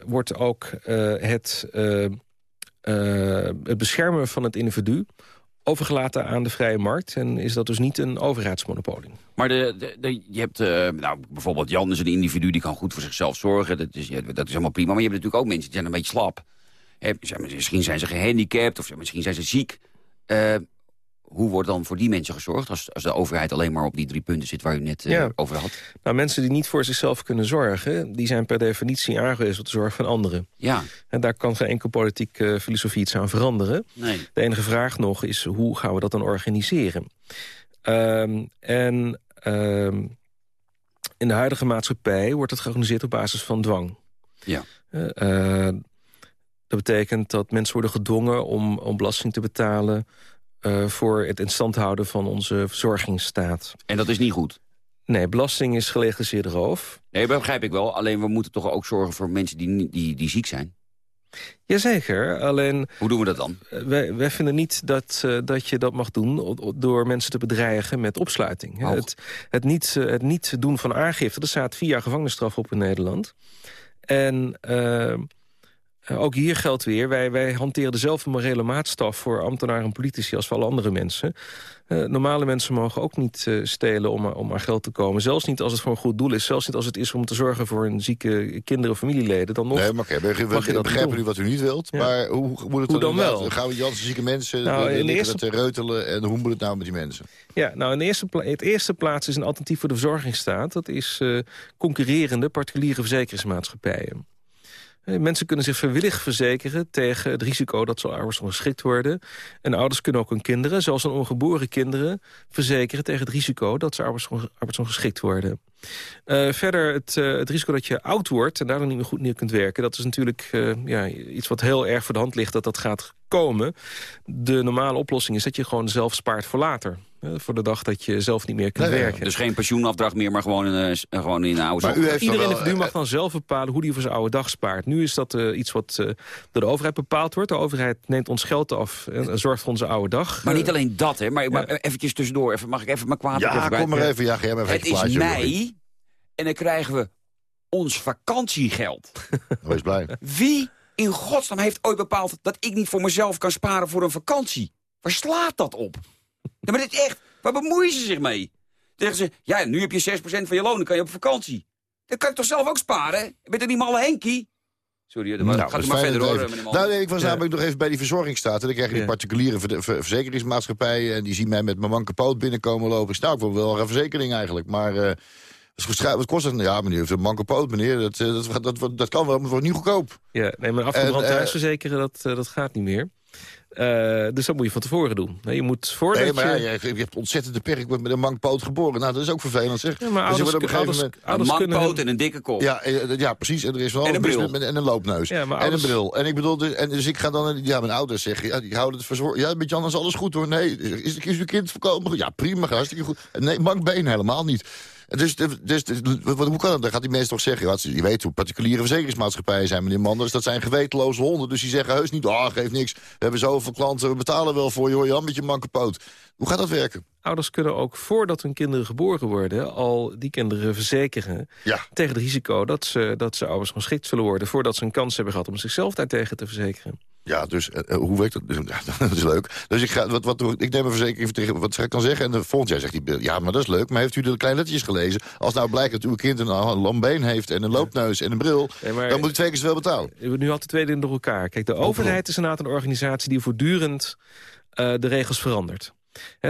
[SPEAKER 10] wordt ook uh, het, uh, het beschermen van het individu overgelaten aan de vrije markt. En is dat dus niet een overheidsmonopolie.
[SPEAKER 3] Maar de, de, je hebt nou, bijvoorbeeld Jan is een individu die kan goed voor zichzelf zorgen. Dat is, dat is helemaal prima. Maar je hebt natuurlijk ook mensen die zijn een beetje slap. Misschien zijn ze gehandicapt of misschien zijn ze ziek hoe wordt dan voor die mensen gezorgd... als, als de overheid alleen maar op die drie punten zit waar u net uh, ja. over had?
[SPEAKER 10] Nou, mensen die niet voor zichzelf kunnen zorgen... die zijn per definitie aangewezen op de zorg van anderen.
[SPEAKER 3] Ja.
[SPEAKER 10] En daar kan geen enkel politieke uh, filosofie iets aan veranderen.
[SPEAKER 3] Nee.
[SPEAKER 10] De enige vraag nog is, hoe gaan we dat dan organiseren? Um, en um, in de huidige maatschappij wordt het georganiseerd op basis van dwang.
[SPEAKER 3] Ja.
[SPEAKER 10] Uh, dat betekent dat mensen worden gedwongen om, om belasting te betalen... Uh, voor het in stand houden van onze verzorgingsstaat.
[SPEAKER 3] En dat is niet goed?
[SPEAKER 10] Nee, belasting is gelegaliseerde roof.
[SPEAKER 3] Nee, dat begrijp ik wel. Alleen we moeten toch ook zorgen voor mensen die, die, die ziek zijn?
[SPEAKER 10] Jazeker, alleen...
[SPEAKER 3] Hoe doen we dat dan?
[SPEAKER 10] Wij, wij vinden niet dat, uh, dat je dat mag doen door mensen te bedreigen met opsluiting.
[SPEAKER 3] Oh.
[SPEAKER 10] Het, het, niet, het niet doen van aangifte, er staat vier jaar gevangenisstraf op in Nederland. En... Uh, ook hier geldt weer, wij, wij hanteren dezelfde morele maatstaf... voor ambtenaren en politici als voor alle andere mensen. Uh, normale mensen mogen ook niet uh, stelen om, om aan geld te komen. Zelfs niet als het voor een goed doel is. Zelfs niet als het is om te zorgen voor een zieke kinderen of familieleden. Dan nog
[SPEAKER 4] nee, maar okay, we, we, we begrijpen nu wat u niet wilt. Ja. Maar hoe, hoe moet het
[SPEAKER 10] hoe
[SPEAKER 4] dan,
[SPEAKER 10] dan wel?
[SPEAKER 4] Gaan we Janssen zieke mensen
[SPEAKER 10] nou,
[SPEAKER 4] in
[SPEAKER 10] de eerste...
[SPEAKER 4] te reutelen... en hoe moet het nou met die mensen?
[SPEAKER 10] Ja, nou in de eerste, het eerste plaats is een alternatief voor de verzorgingsstaat. Dat is uh, concurrerende particuliere verzekeringsmaatschappijen. Mensen kunnen zich vrijwillig verzekeren tegen het risico dat ze arbeidsongeschikt worden. En ouders kunnen ook hun kinderen, zelfs hun ongeboren kinderen... verzekeren tegen het risico dat ze arbeidsongeschikt worden. Uh, verder het, uh, het risico dat je oud wordt en daardoor niet meer goed neer kunt werken... dat is natuurlijk uh, ja, iets wat heel erg voor de hand ligt dat dat gaat komen. De normale oplossing is dat je gewoon zelf spaart voor later. Voor de dag dat je zelf niet meer kunt
[SPEAKER 3] nee,
[SPEAKER 10] werken.
[SPEAKER 3] Dus geen pensioenafdracht meer, maar gewoon, een, gewoon in een oude
[SPEAKER 10] maar u heeft Ieder individu wel, mag dan zelf bepalen hoe hij voor zijn oude dag spaart. Nu is dat iets wat door de overheid bepaald wordt. De overheid neemt ons geld af en zorgt voor onze oude dag.
[SPEAKER 3] Maar niet alleen dat, hè. Maar, maar ja. eventjes tussendoor. Even, mag ik even mijn kwaad
[SPEAKER 4] Ja, kom maar even. Ja, ga maar
[SPEAKER 3] Het is mei en dan krijgen we ons vakantiegeld. [LAUGHS]
[SPEAKER 4] Wees blij.
[SPEAKER 3] Wie in godsnaam heeft ooit bepaald dat ik niet voor mezelf kan sparen voor een vakantie? Waar slaat dat op? Ja, maar dit is echt, waar bemoeien ze zich mee? Zeggen ze, ja, nu heb je 6% van je loon, dan kan je op vakantie. Dan kan ik toch zelf ook sparen? Ik ben er niet malle Henkie? Sorry, maar nou, gaat u maar verder hoor.
[SPEAKER 4] Nou, nee, ik was ja. namelijk nog even bij die verzorgingsstaat. En dan krijg je die particuliere ver ver verzekeringsmaatschappijen... en die zien mij met mijn man kapot binnenkomen lopen. Ik nou, ik wil wel een verzekering eigenlijk, maar... Uh, wat kost dat? Ja, meneer, heeft een man kapot, meneer. Dat, dat, dat, dat, dat kan wel, maar het wordt niet goedkoop.
[SPEAKER 10] Ja, nee, maar af en toe thuis verzekeren, dat, dat gaat niet meer. Uh, dus dat moet je van tevoren doen. Je moet voordat
[SPEAKER 4] nee, maar
[SPEAKER 10] je...
[SPEAKER 4] Ja, je hebt ontzettend beperkt met een mankpoot geboren. Nou, dat is ook vervelend, zeg.
[SPEAKER 10] Ja, maar
[SPEAKER 4] dus
[SPEAKER 10] ouders,
[SPEAKER 4] op een gegeven
[SPEAKER 10] ouders,
[SPEAKER 4] moment...
[SPEAKER 3] Een mankpoot en een dikke kop.
[SPEAKER 4] Ja, eh, ja, precies. En er is wel
[SPEAKER 3] En een bril.
[SPEAKER 4] Met, en een loopneus.
[SPEAKER 10] Ja, maar
[SPEAKER 4] en
[SPEAKER 10] ouders-
[SPEAKER 4] een bril. En ik bedoel, dus, en dus ik ga dan... Ja, mijn ouders zeggen, ja, die houden het verzorgd. Ja, met Jan is alles goed hoor. Nee, is, is uw kind voorkomen? goed? Ja, prima, hartstikke goed. Nee, mankbeen helemaal niet. Dus, dus, dus, dus wat, hoe kan dat? Dan gaat die mensen toch zeggen... Ja, je weet hoe particuliere verzekeringsmaatschappijen zijn, meneer Manders. Dat zijn gewetenloze honden. Dus die zeggen heus niet... Ah, geeft niks. We hebben zoveel klanten. We betalen wel voor je, hoor Jan, met je mankenpoot. Hoe gaat dat werken?
[SPEAKER 10] Ouders kunnen ook voordat hun kinderen geboren worden... al die kinderen verzekeren
[SPEAKER 4] Ja.
[SPEAKER 10] tegen het risico dat ze, dat ze ouders geschikt zullen worden... voordat ze een kans hebben gehad om zichzelf daartegen te verzekeren.
[SPEAKER 4] Ja, dus eh, eh, hoe werkt dat? Dus, [LAUGHS] dat is leuk. Dus ik, ga, wat, wat, ik neem een verzekering tegen, wat ik dan zeggen? En de volgend jaar zegt hij, ja, maar dat is leuk. Maar heeft u de kleine lettertjes gelezen? Als nou blijkt dat uw kind een, een lambeen heeft en een loopneus en een bril...
[SPEAKER 10] Nee, maar-
[SPEAKER 4] dan moet u twee keer zoveel betalen.
[SPEAKER 10] Hebben nu altijd twee dingen door elkaar. Kijk, de overheid is inderdaad een organisatie die voortdurend eh, de regels verandert.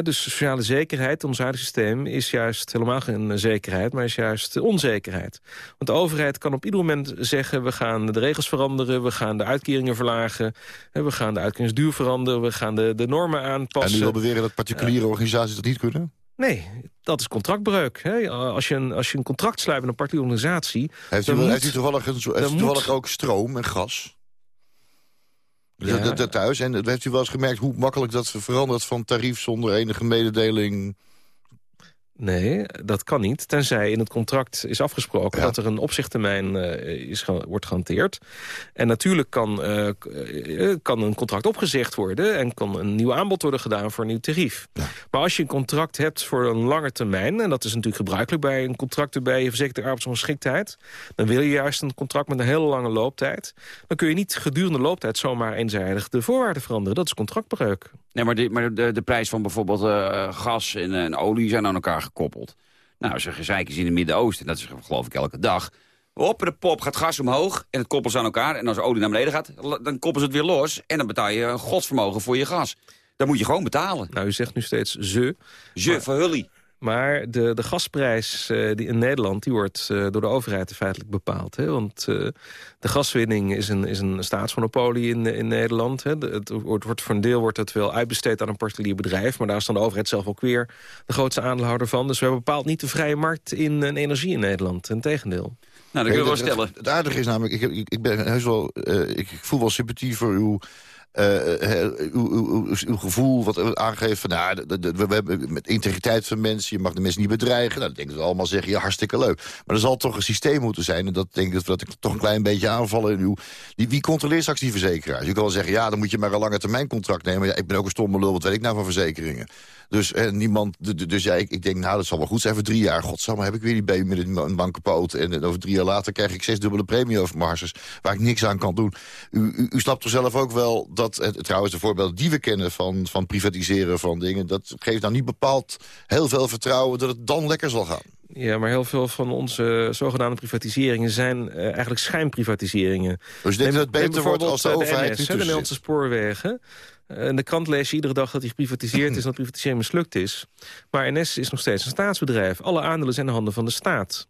[SPEAKER 10] Dus sociale zekerheid, ons huidige systeem, is juist helemaal geen zekerheid, maar is juist onzekerheid. Want de overheid kan op ieder moment zeggen, we gaan de regels veranderen, we gaan de uitkeringen verlagen, we gaan de uitkeringsduur veranderen, we gaan de, de normen
[SPEAKER 4] En
[SPEAKER 10] aanpassen.
[SPEAKER 4] u wil beweren dat particuliere organisaties dat niet kunnen?
[SPEAKER 10] Nee, dat is contractbreuk. Hè. Als, je een, als je een contract sluit met een particuliere organisatie...
[SPEAKER 4] Heeft u,
[SPEAKER 10] moet-
[SPEAKER 4] heeft u toevallig, heeft u toevallig
[SPEAKER 10] moet-
[SPEAKER 4] ook stroom en gas?
[SPEAKER 10] Ja.
[SPEAKER 4] Dat, dat thuis. En heeft u wel eens gemerkt hoe makkelijk dat verandert van tarief zonder enige mededeling?
[SPEAKER 10] Nee, dat kan niet. Tenzij in het contract is afgesproken
[SPEAKER 4] Ja.
[SPEAKER 10] dat er een opzichttermijn eh, is ge- wordt gehanteerd. En natuurlijk kan, eh, eh, kan een contract opgezegd worden... en kan een nieuw aanbod worden gedaan voor een nieuw tarief. Maar als je een contract hebt voor een lange termijn... en dat is natuurlijk gebruikelijk bij een contract waarbij je verzekert arbeidsongeschiktheid... dan wil je juist een contract met een hele lange looptijd. Dan kun je niet gedurende looptijd zomaar eenzijdig de voorwaarden veranderen. Dat is contractbreuk.
[SPEAKER 3] Nee, maar, de, maar de, de prijs van bijvoorbeeld eh, gas en, en olie zijn aan elkaar gekoppeld. Nou, er gezeik is in het Midden-Oosten, dat is geloof ik elke dag. Op de pop gaat gas omhoog en het koppelt ze aan elkaar. En als olie naar beneden gaat, dan koppelen ze het weer los. En dan betaal je een godsvermogen voor je gas. Dan moet je gewoon betalen.
[SPEAKER 10] Nou, u zegt nu steeds ze.
[SPEAKER 3] Je verhullie.
[SPEAKER 10] Maar de, de gasprijs eh, die in Nederland die wordt eh, door de overheid feitelijk bepaald. Hè? Want eh, de gaswinning is een, is een staatsmonopolie in, in Nederland. Hè? De- het wordt, wordt voor een deel wordt het wel uitbesteed aan een particulier bedrijf. Maar daar is dan de overheid zelf ook weer de grootste aandeelhouder van. Dus we hebben bepaald niet de vrije markt in, in energie in Nederland. Integendeel.
[SPEAKER 3] Nou, dat kunnen we wel stellen.
[SPEAKER 4] Het, het aardige is namelijk, ik, heb, ik, ik ben heus wel, eh, ik, ik voel wel sympathie voor uw, uw, uw, uw, uw gevoel wat aangeeft van, nou, we, hebben met integriteit van mensen, je mag de mensen niet bedreigen. Nou, dat denk ik allemaal zeggen, ja, hartstikke leuk. Maar er zal toch een systeem moeten zijn, en dat denk ik dat ik toch een klein beetje aanvallen in uw, die, wie controleert straks die verzekeraars? Je kan wel zeggen, ja, dan moet je maar een lange termijn contract nemen. Ja, ik ben ook een stomme lul, wat weet ik nou van verzekeringen? Dus, eh, niemand, dus ja, ik, ik denk, nou, dat zal wel goed zijn voor drie jaar. Godsamme, heb ik weer die baby met een, bankenpoot. En, eh, over drie jaar later krijg ik zes dubbele premie over marges... waar ik niks aan kan doen. U, u, u snapt toch zelf ook wel dat, eh, trouwens de voorbeelden die we kennen... Van, van privatiseren van dingen, dat geeft nou niet bepaald heel veel vertrouwen... dat het dan lekker zal gaan.
[SPEAKER 10] Ja, maar heel veel van onze zogenaamde privatiseringen zijn eh, eigenlijk schijnprivatiseringen.
[SPEAKER 4] Dus ik denk dat het beter wordt als de
[SPEAKER 10] eh,
[SPEAKER 4] overheid
[SPEAKER 10] NS,
[SPEAKER 4] niet
[SPEAKER 10] hè, de Nederlandse spoorwegen. In de krant lees je iedere dag dat die geprivatiseerd is... en dat privatisering mislukt is. Maar NS is nog steeds een staatsbedrijf. Alle aandelen zijn in de handen van de staat.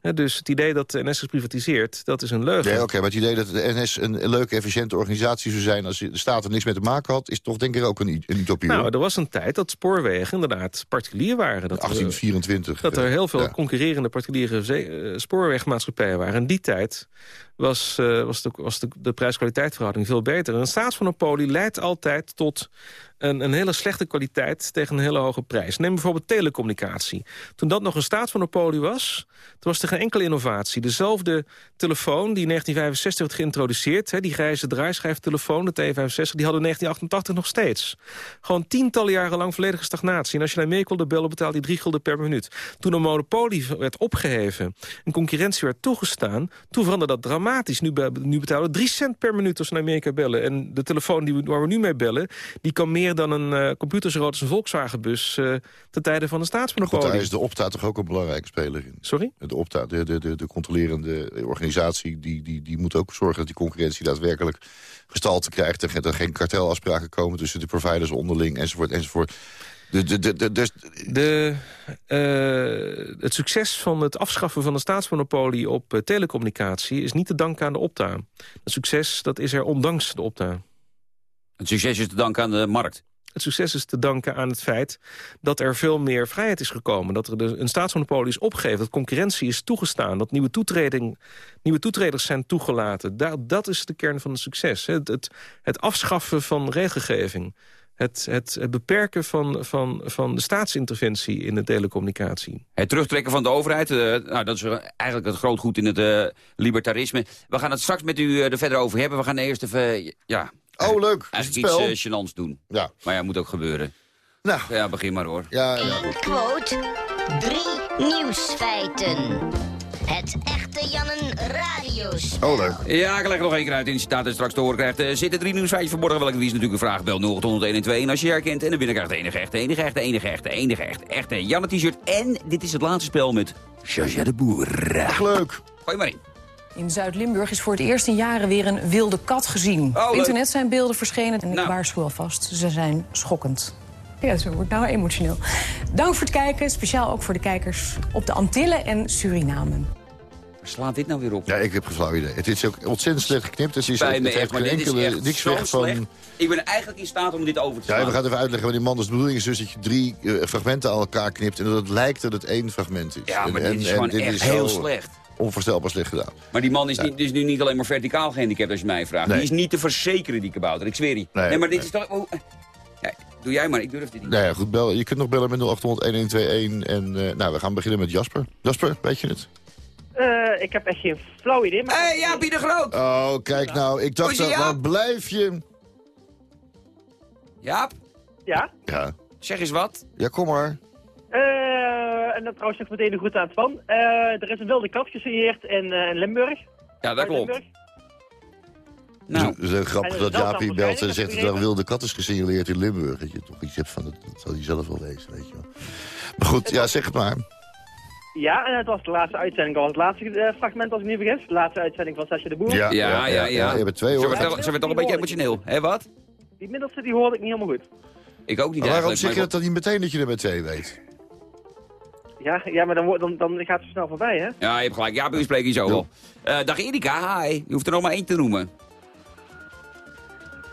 [SPEAKER 10] Dus het idee dat de NS is geprivatiseerd, dat is een leugen.
[SPEAKER 4] Nee, oké, maar het idee dat de NS een leuke, efficiënte organisatie zou zijn... als de staat er niks mee te maken had, is toch denk ik ook een, een utopie.
[SPEAKER 10] Nou,
[SPEAKER 4] hoor.
[SPEAKER 10] er was een tijd dat spoorwegen inderdaad particulier waren. Dat er-
[SPEAKER 4] 1824.
[SPEAKER 10] Dat er
[SPEAKER 4] eh,
[SPEAKER 10] heel veel
[SPEAKER 4] ja.
[SPEAKER 10] concurrerende particuliere eh, spoorwegmaatschappijen waren. In die tijd was, eh, was, de, was de, de prijs-kwaliteitverhouding veel beter. En een staatsmonopolie leidt altijd tot een, een hele slechte kwaliteit tegen een hele hoge prijs. Neem bijvoorbeeld telecommunicatie. Toen dat nog een staatsmonopolie was, toen was er geen enkele innovatie. Dezelfde telefoon die in 1965 werd geïntroduceerd, hè, die grijze draaischijftelefoon, de T65, die hadden in 1988 nog steeds. Gewoon tientallen jaren lang volledige stagnatie. En als je naar Amerika wilde bellen, betaalde je drie gulden per minuut. Toen een monopolie werd opgeheven en concurrentie werd toegestaan, toen veranderde dat dramatisch. Nu, nu betalen we drie cent per minuut als we naar Amerika bellen. En de telefoon die waar we nu mee bellen, die kan meer dan een eh computer zo groot als een Volkswagenbus eh ten tijde van een
[SPEAKER 4] God, daar
[SPEAKER 10] staatsmonopolie.
[SPEAKER 4] is de Opta toch ook een belangrijke speler in.
[SPEAKER 10] Sorry?
[SPEAKER 4] De Opta, de, de, de, de controlerende organisatie, die, die, die moet ook zorgen dat die concurrentie daadwerkelijk gestalte krijgt. En dat er geen kartelafspraken komen tussen de providers onderling, enzovoort, enzovoort. De, de, de, de, dus,
[SPEAKER 10] De, eh, het succes van het afschaffen van de staatsmonopolie op telecommunicatie... is niet te danken aan de Opta. Het succes dat is er ondanks de Opta.
[SPEAKER 3] Het succes is te danken aan de markt.
[SPEAKER 10] Het succes is te danken aan het feit dat er veel meer vrijheid is gekomen. Dat er de, een staatsmonopolie is opgegeven, dat concurrentie is toegestaan... dat nieuwe, toetreding, nieuwe toetreders zijn toegelaten. Da, dat is de kern van het succes. Het, het, het afschaffen van regelgeving. Het, het, het beperken van, van, van de staatsinterventie in de telecommunicatie.
[SPEAKER 3] Het terugtrekken van de overheid, uh, nou, dat is eigenlijk het groot goed in het uh, libertarisme. We gaan het straks met u uh, er verder over hebben. We gaan eerst even, ja...
[SPEAKER 4] Oh, leuk.
[SPEAKER 3] Eigenlijk
[SPEAKER 4] spel.
[SPEAKER 3] iets gênants doen.
[SPEAKER 4] Ja.
[SPEAKER 3] Maar ja, moet ook gebeuren.
[SPEAKER 4] Nou.
[SPEAKER 3] Ja, begin maar hoor.
[SPEAKER 4] Ja, ja.
[SPEAKER 11] Eén quote, drie nieuwsfeiten. Het echte Jannen radiospel.
[SPEAKER 4] Oh, leuk.
[SPEAKER 3] Ja, ik leg er nog één keer uit in de citaat en straks te horen krijgt. Uh, zitten drie nieuwsfeitjes verborgen? Welke wie is natuurlijk een vraag? Bel 0801 en als je je herkent. En dan binnen krijgt de enige echte, enige echte, enige echte, enige echte, echte Janne t-shirt. En dit is het laatste spel met Jaja de Boer.
[SPEAKER 4] Echt leuk.
[SPEAKER 3] Gooi maar in.
[SPEAKER 12] In Zuid-Limburg is voor het eerst in jaren weer een wilde kat gezien.
[SPEAKER 3] Oh,
[SPEAKER 12] Op internet zijn beelden verschenen en ik
[SPEAKER 3] Nou.
[SPEAKER 12] waarschuw alvast. Ze zijn schokkend. Ja, zo wordt nou emotioneel. Dank voor het kijken, speciaal ook voor de kijkers op de Antillen en Suriname.
[SPEAKER 3] Slaat dit nou weer op?
[SPEAKER 4] Ja, ik heb geen flauw idee. Het is ook ontzettend slecht geknipt. Het, is, het heeft
[SPEAKER 3] echt, maar
[SPEAKER 4] geen
[SPEAKER 3] dit is
[SPEAKER 4] enkele,
[SPEAKER 3] echt
[SPEAKER 4] niks
[SPEAKER 3] zo
[SPEAKER 4] weg van...
[SPEAKER 3] slecht. Ik ben eigenlijk in staat om dit over te
[SPEAKER 4] Ja,
[SPEAKER 3] slaan.
[SPEAKER 4] we gaan even uitleggen wanneer man dus de bedoeling is dus dat je drie eh, fragmenten aan elkaar knipt... en dat het lijkt dat het één fragment is.
[SPEAKER 3] Ja, maar
[SPEAKER 4] En-
[SPEAKER 3] dit is
[SPEAKER 4] en-
[SPEAKER 3] gewoon
[SPEAKER 4] en
[SPEAKER 3] echt heel slecht.
[SPEAKER 4] Onvoorstelbaar slecht gedaan.
[SPEAKER 3] Maar die man is, niet, is nu niet alleen maar verticaal gehandicapt als je mij vraagt.
[SPEAKER 4] Nee.
[SPEAKER 3] Die is niet te verzekeren, die kabouter. Ik zweer je. Nee,
[SPEAKER 4] Nee,
[SPEAKER 3] maar dit
[SPEAKER 4] nee.
[SPEAKER 3] is toch... oh, eh. ja, doe jij maar, ik durf dit niet.
[SPEAKER 4] Nou ja, goed, bel, je kunt nog bellen met 0800 1121 en eh, nou, we gaan beginnen met Jasper. Jasper, weet je het?
[SPEAKER 13] Eh, ik heb echt geen flauw idee. Maar...
[SPEAKER 3] Hé, hey, Jaapie de Groot!
[SPEAKER 4] Oh, kijk nou, ik dacht dat, waar blijf je?
[SPEAKER 3] Jaap,
[SPEAKER 13] Ja?
[SPEAKER 4] Ja,
[SPEAKER 3] zeg eens wat.
[SPEAKER 4] ja kom maar.
[SPEAKER 13] Eh, en dan trouwens nog meteen een goed aan het van. Eh, er is een wilde kat gesigneerd in, eh, in Limburg.
[SPEAKER 3] Ja, dat klopt.
[SPEAKER 13] Limburg.
[SPEAKER 3] Nou,
[SPEAKER 4] Het is, is grappig dat
[SPEAKER 13] dat
[SPEAKER 4] Jaapie belt en zegt dat er een wilde kat is gesignaleerd in Limburg. Dat je toch iets hebt van, dat, dat zal hij zelf wel wezen, weet je wel. Maar goed, ja, zeg het maar.
[SPEAKER 13] Ja, en het was de laatste uitzending. Dat was het laatste eh, fragment als ik niet vergis. De laatste uitzending van Sascha de Boer.
[SPEAKER 3] ja, ja, ja.
[SPEAKER 4] Je hebt twee
[SPEAKER 3] Ze
[SPEAKER 4] hoor.
[SPEAKER 3] werd, al- ze werd al een beetje emotioneel. Hé, wat?
[SPEAKER 13] Die middelste die hoorde ik niet helemaal goed.
[SPEAKER 3] Ik ook niet
[SPEAKER 4] Maar waarom zeg je dat dan niet meteen dat je er met twee weet?
[SPEAKER 13] Ja, ja maar dan, wordt- dan, dan gaat het snel voorbij, hè?
[SPEAKER 3] Ja, je hebt gelijk. Ja, u spreekt je zo wel. Eh, dag Erika, hi. Je hoeft er nog maar één te noemen.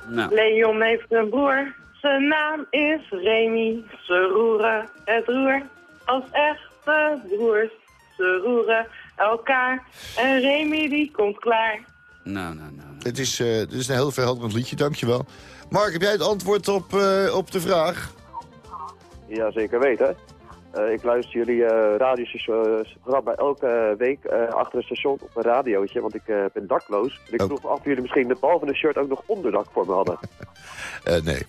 [SPEAKER 3] Nou,
[SPEAKER 14] Leon heeft een broer, zijn naam is Remy. Ze roeren het roer als echte broers. Ze roeren elkaar en Remy die komt klaar.
[SPEAKER 3] nou, nou, nou.
[SPEAKER 4] Het is, eh, het is een heel verhelderend liedje, dankjewel. Mark, heb jij het antwoord op, eh, op de vraag?
[SPEAKER 15] Ja, zeker weten. Eh, ik luister jullie uh, radioprogramma elke week eh, achter het station op een radiootje, want ik eh, ben dakloos. En ik
[SPEAKER 4] Oh.
[SPEAKER 15] vroeg me af of jullie misschien behalve een shirt ook nog onderdak voor me hadden. [LAUGHS]
[SPEAKER 4] Eh, nee.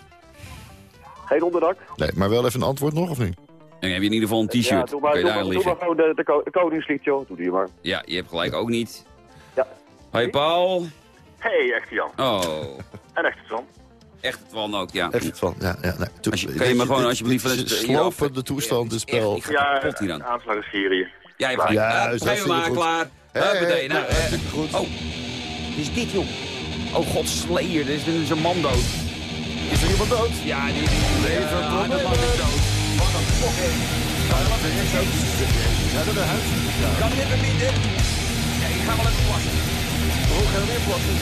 [SPEAKER 15] Geen onderdak?
[SPEAKER 4] nee, maar wel even een antwoord nog, of niet?
[SPEAKER 3] Dan heb je in ieder geval een t-shirt.
[SPEAKER 15] Ja, doe maar, doe
[SPEAKER 3] daar
[SPEAKER 15] maar, doe maar gewoon de, de, ko- de koningslied, joh. Doe die maar.
[SPEAKER 3] Ja, je hebt gelijk ook niet.
[SPEAKER 15] Ja.
[SPEAKER 3] Hoi Paul.
[SPEAKER 16] Hey, echte Jan.
[SPEAKER 3] Oh,
[SPEAKER 16] En echte Twan.
[SPEAKER 3] Echt Twan ook, ja.
[SPEAKER 4] Echt van, ja. ja nee. Toen-
[SPEAKER 3] Als je- kan je me
[SPEAKER 4] dit-
[SPEAKER 3] gewoon
[SPEAKER 4] dit-
[SPEAKER 3] alsjeblieft
[SPEAKER 4] dit is
[SPEAKER 3] het- af-
[SPEAKER 4] slopende toestand, het spel.
[SPEAKER 16] Ja,
[SPEAKER 3] kapot hier dan.
[SPEAKER 16] aanslag in Syrië.
[SPEAKER 3] Ja, je.
[SPEAKER 4] Ja,
[SPEAKER 3] Ja,
[SPEAKER 4] is hartstikke
[SPEAKER 3] maar, klaar.
[SPEAKER 4] Hey,
[SPEAKER 3] Huppatee,
[SPEAKER 4] hey,
[SPEAKER 3] nou, eh,
[SPEAKER 4] goed.
[SPEAKER 3] Oh, wat is dit, joh? Oh, god, Slayer, er is, er is een man dood.
[SPEAKER 4] Is er iemand dood?
[SPEAKER 3] Ja, die, die,
[SPEAKER 4] Leven
[SPEAKER 3] ja, man is dood. Wat een fok, hè.
[SPEAKER 4] Ja, dat een huis.
[SPEAKER 3] Kan ik even binden? Ja, ik ga wel even plassen.
[SPEAKER 4] Hoe gaan we weer plassen?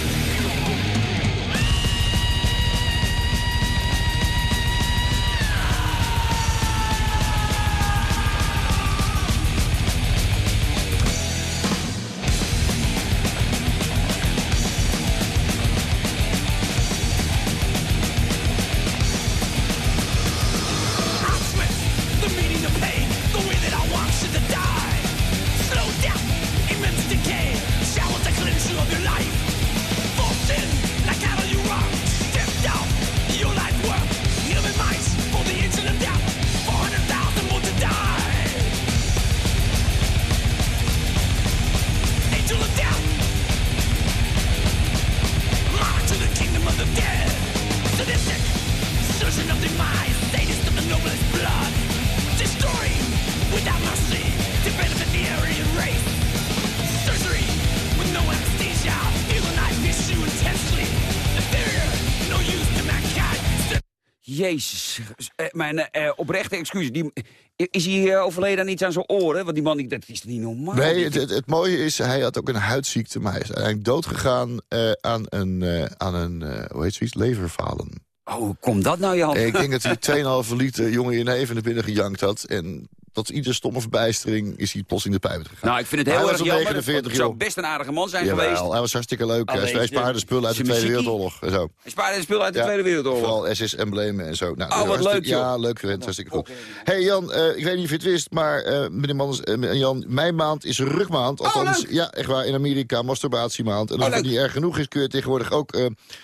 [SPEAKER 3] Mijn eh, oprechte excuus. Die, is hij eh, overleden aan iets aan zijn oren? Want die man, dat is niet normaal.
[SPEAKER 4] Nee, het, het, het mooie is, hij had ook een huidziekte, maar hij is uiteindelijk doodgegaan eh, aan een, eh, aan een eh, hoe heet zoiets, leverfalen.
[SPEAKER 3] Oh, hoe komt dat nou, Jan?
[SPEAKER 4] Ik denk dat hij [LAUGHS] 2,5 liter jonge jenever naar binnen gejankt had. En dat iedere stomme verbijstering is hij plots in de pijp gegaan.
[SPEAKER 3] Nou, ik vind het heel erg jammer.
[SPEAKER 4] 49
[SPEAKER 3] Het zou best een aardige man zijn
[SPEAKER 4] Jawel,
[SPEAKER 3] geweest.
[SPEAKER 4] hij was hartstikke leuk.
[SPEAKER 3] Alleen
[SPEAKER 4] Hij-
[SPEAKER 3] de-
[SPEAKER 4] spaarde spullen uit de Tweede Wereldoorlog en zo.
[SPEAKER 3] Hij spaarde spullen uit de
[SPEAKER 4] Ja,
[SPEAKER 3] Tweede Wereldoorlog.
[SPEAKER 4] Vooral SS-emblemen en zo. Nou,
[SPEAKER 3] Oh, wat leuk, joh.
[SPEAKER 4] Ja, leuk vent, hartstikke goed. hey Jan, eh, ik weet niet of je het wist, maar eh, meneer Manners eh, Jan, mijn maand is rukmaand. Althans, ja, echt waar, in Amerika, masturbatiemaand. En als
[SPEAKER 3] Oh,
[SPEAKER 4] dat
[SPEAKER 3] leuk.
[SPEAKER 4] niet erg genoeg is, kun je tegenwoordig ook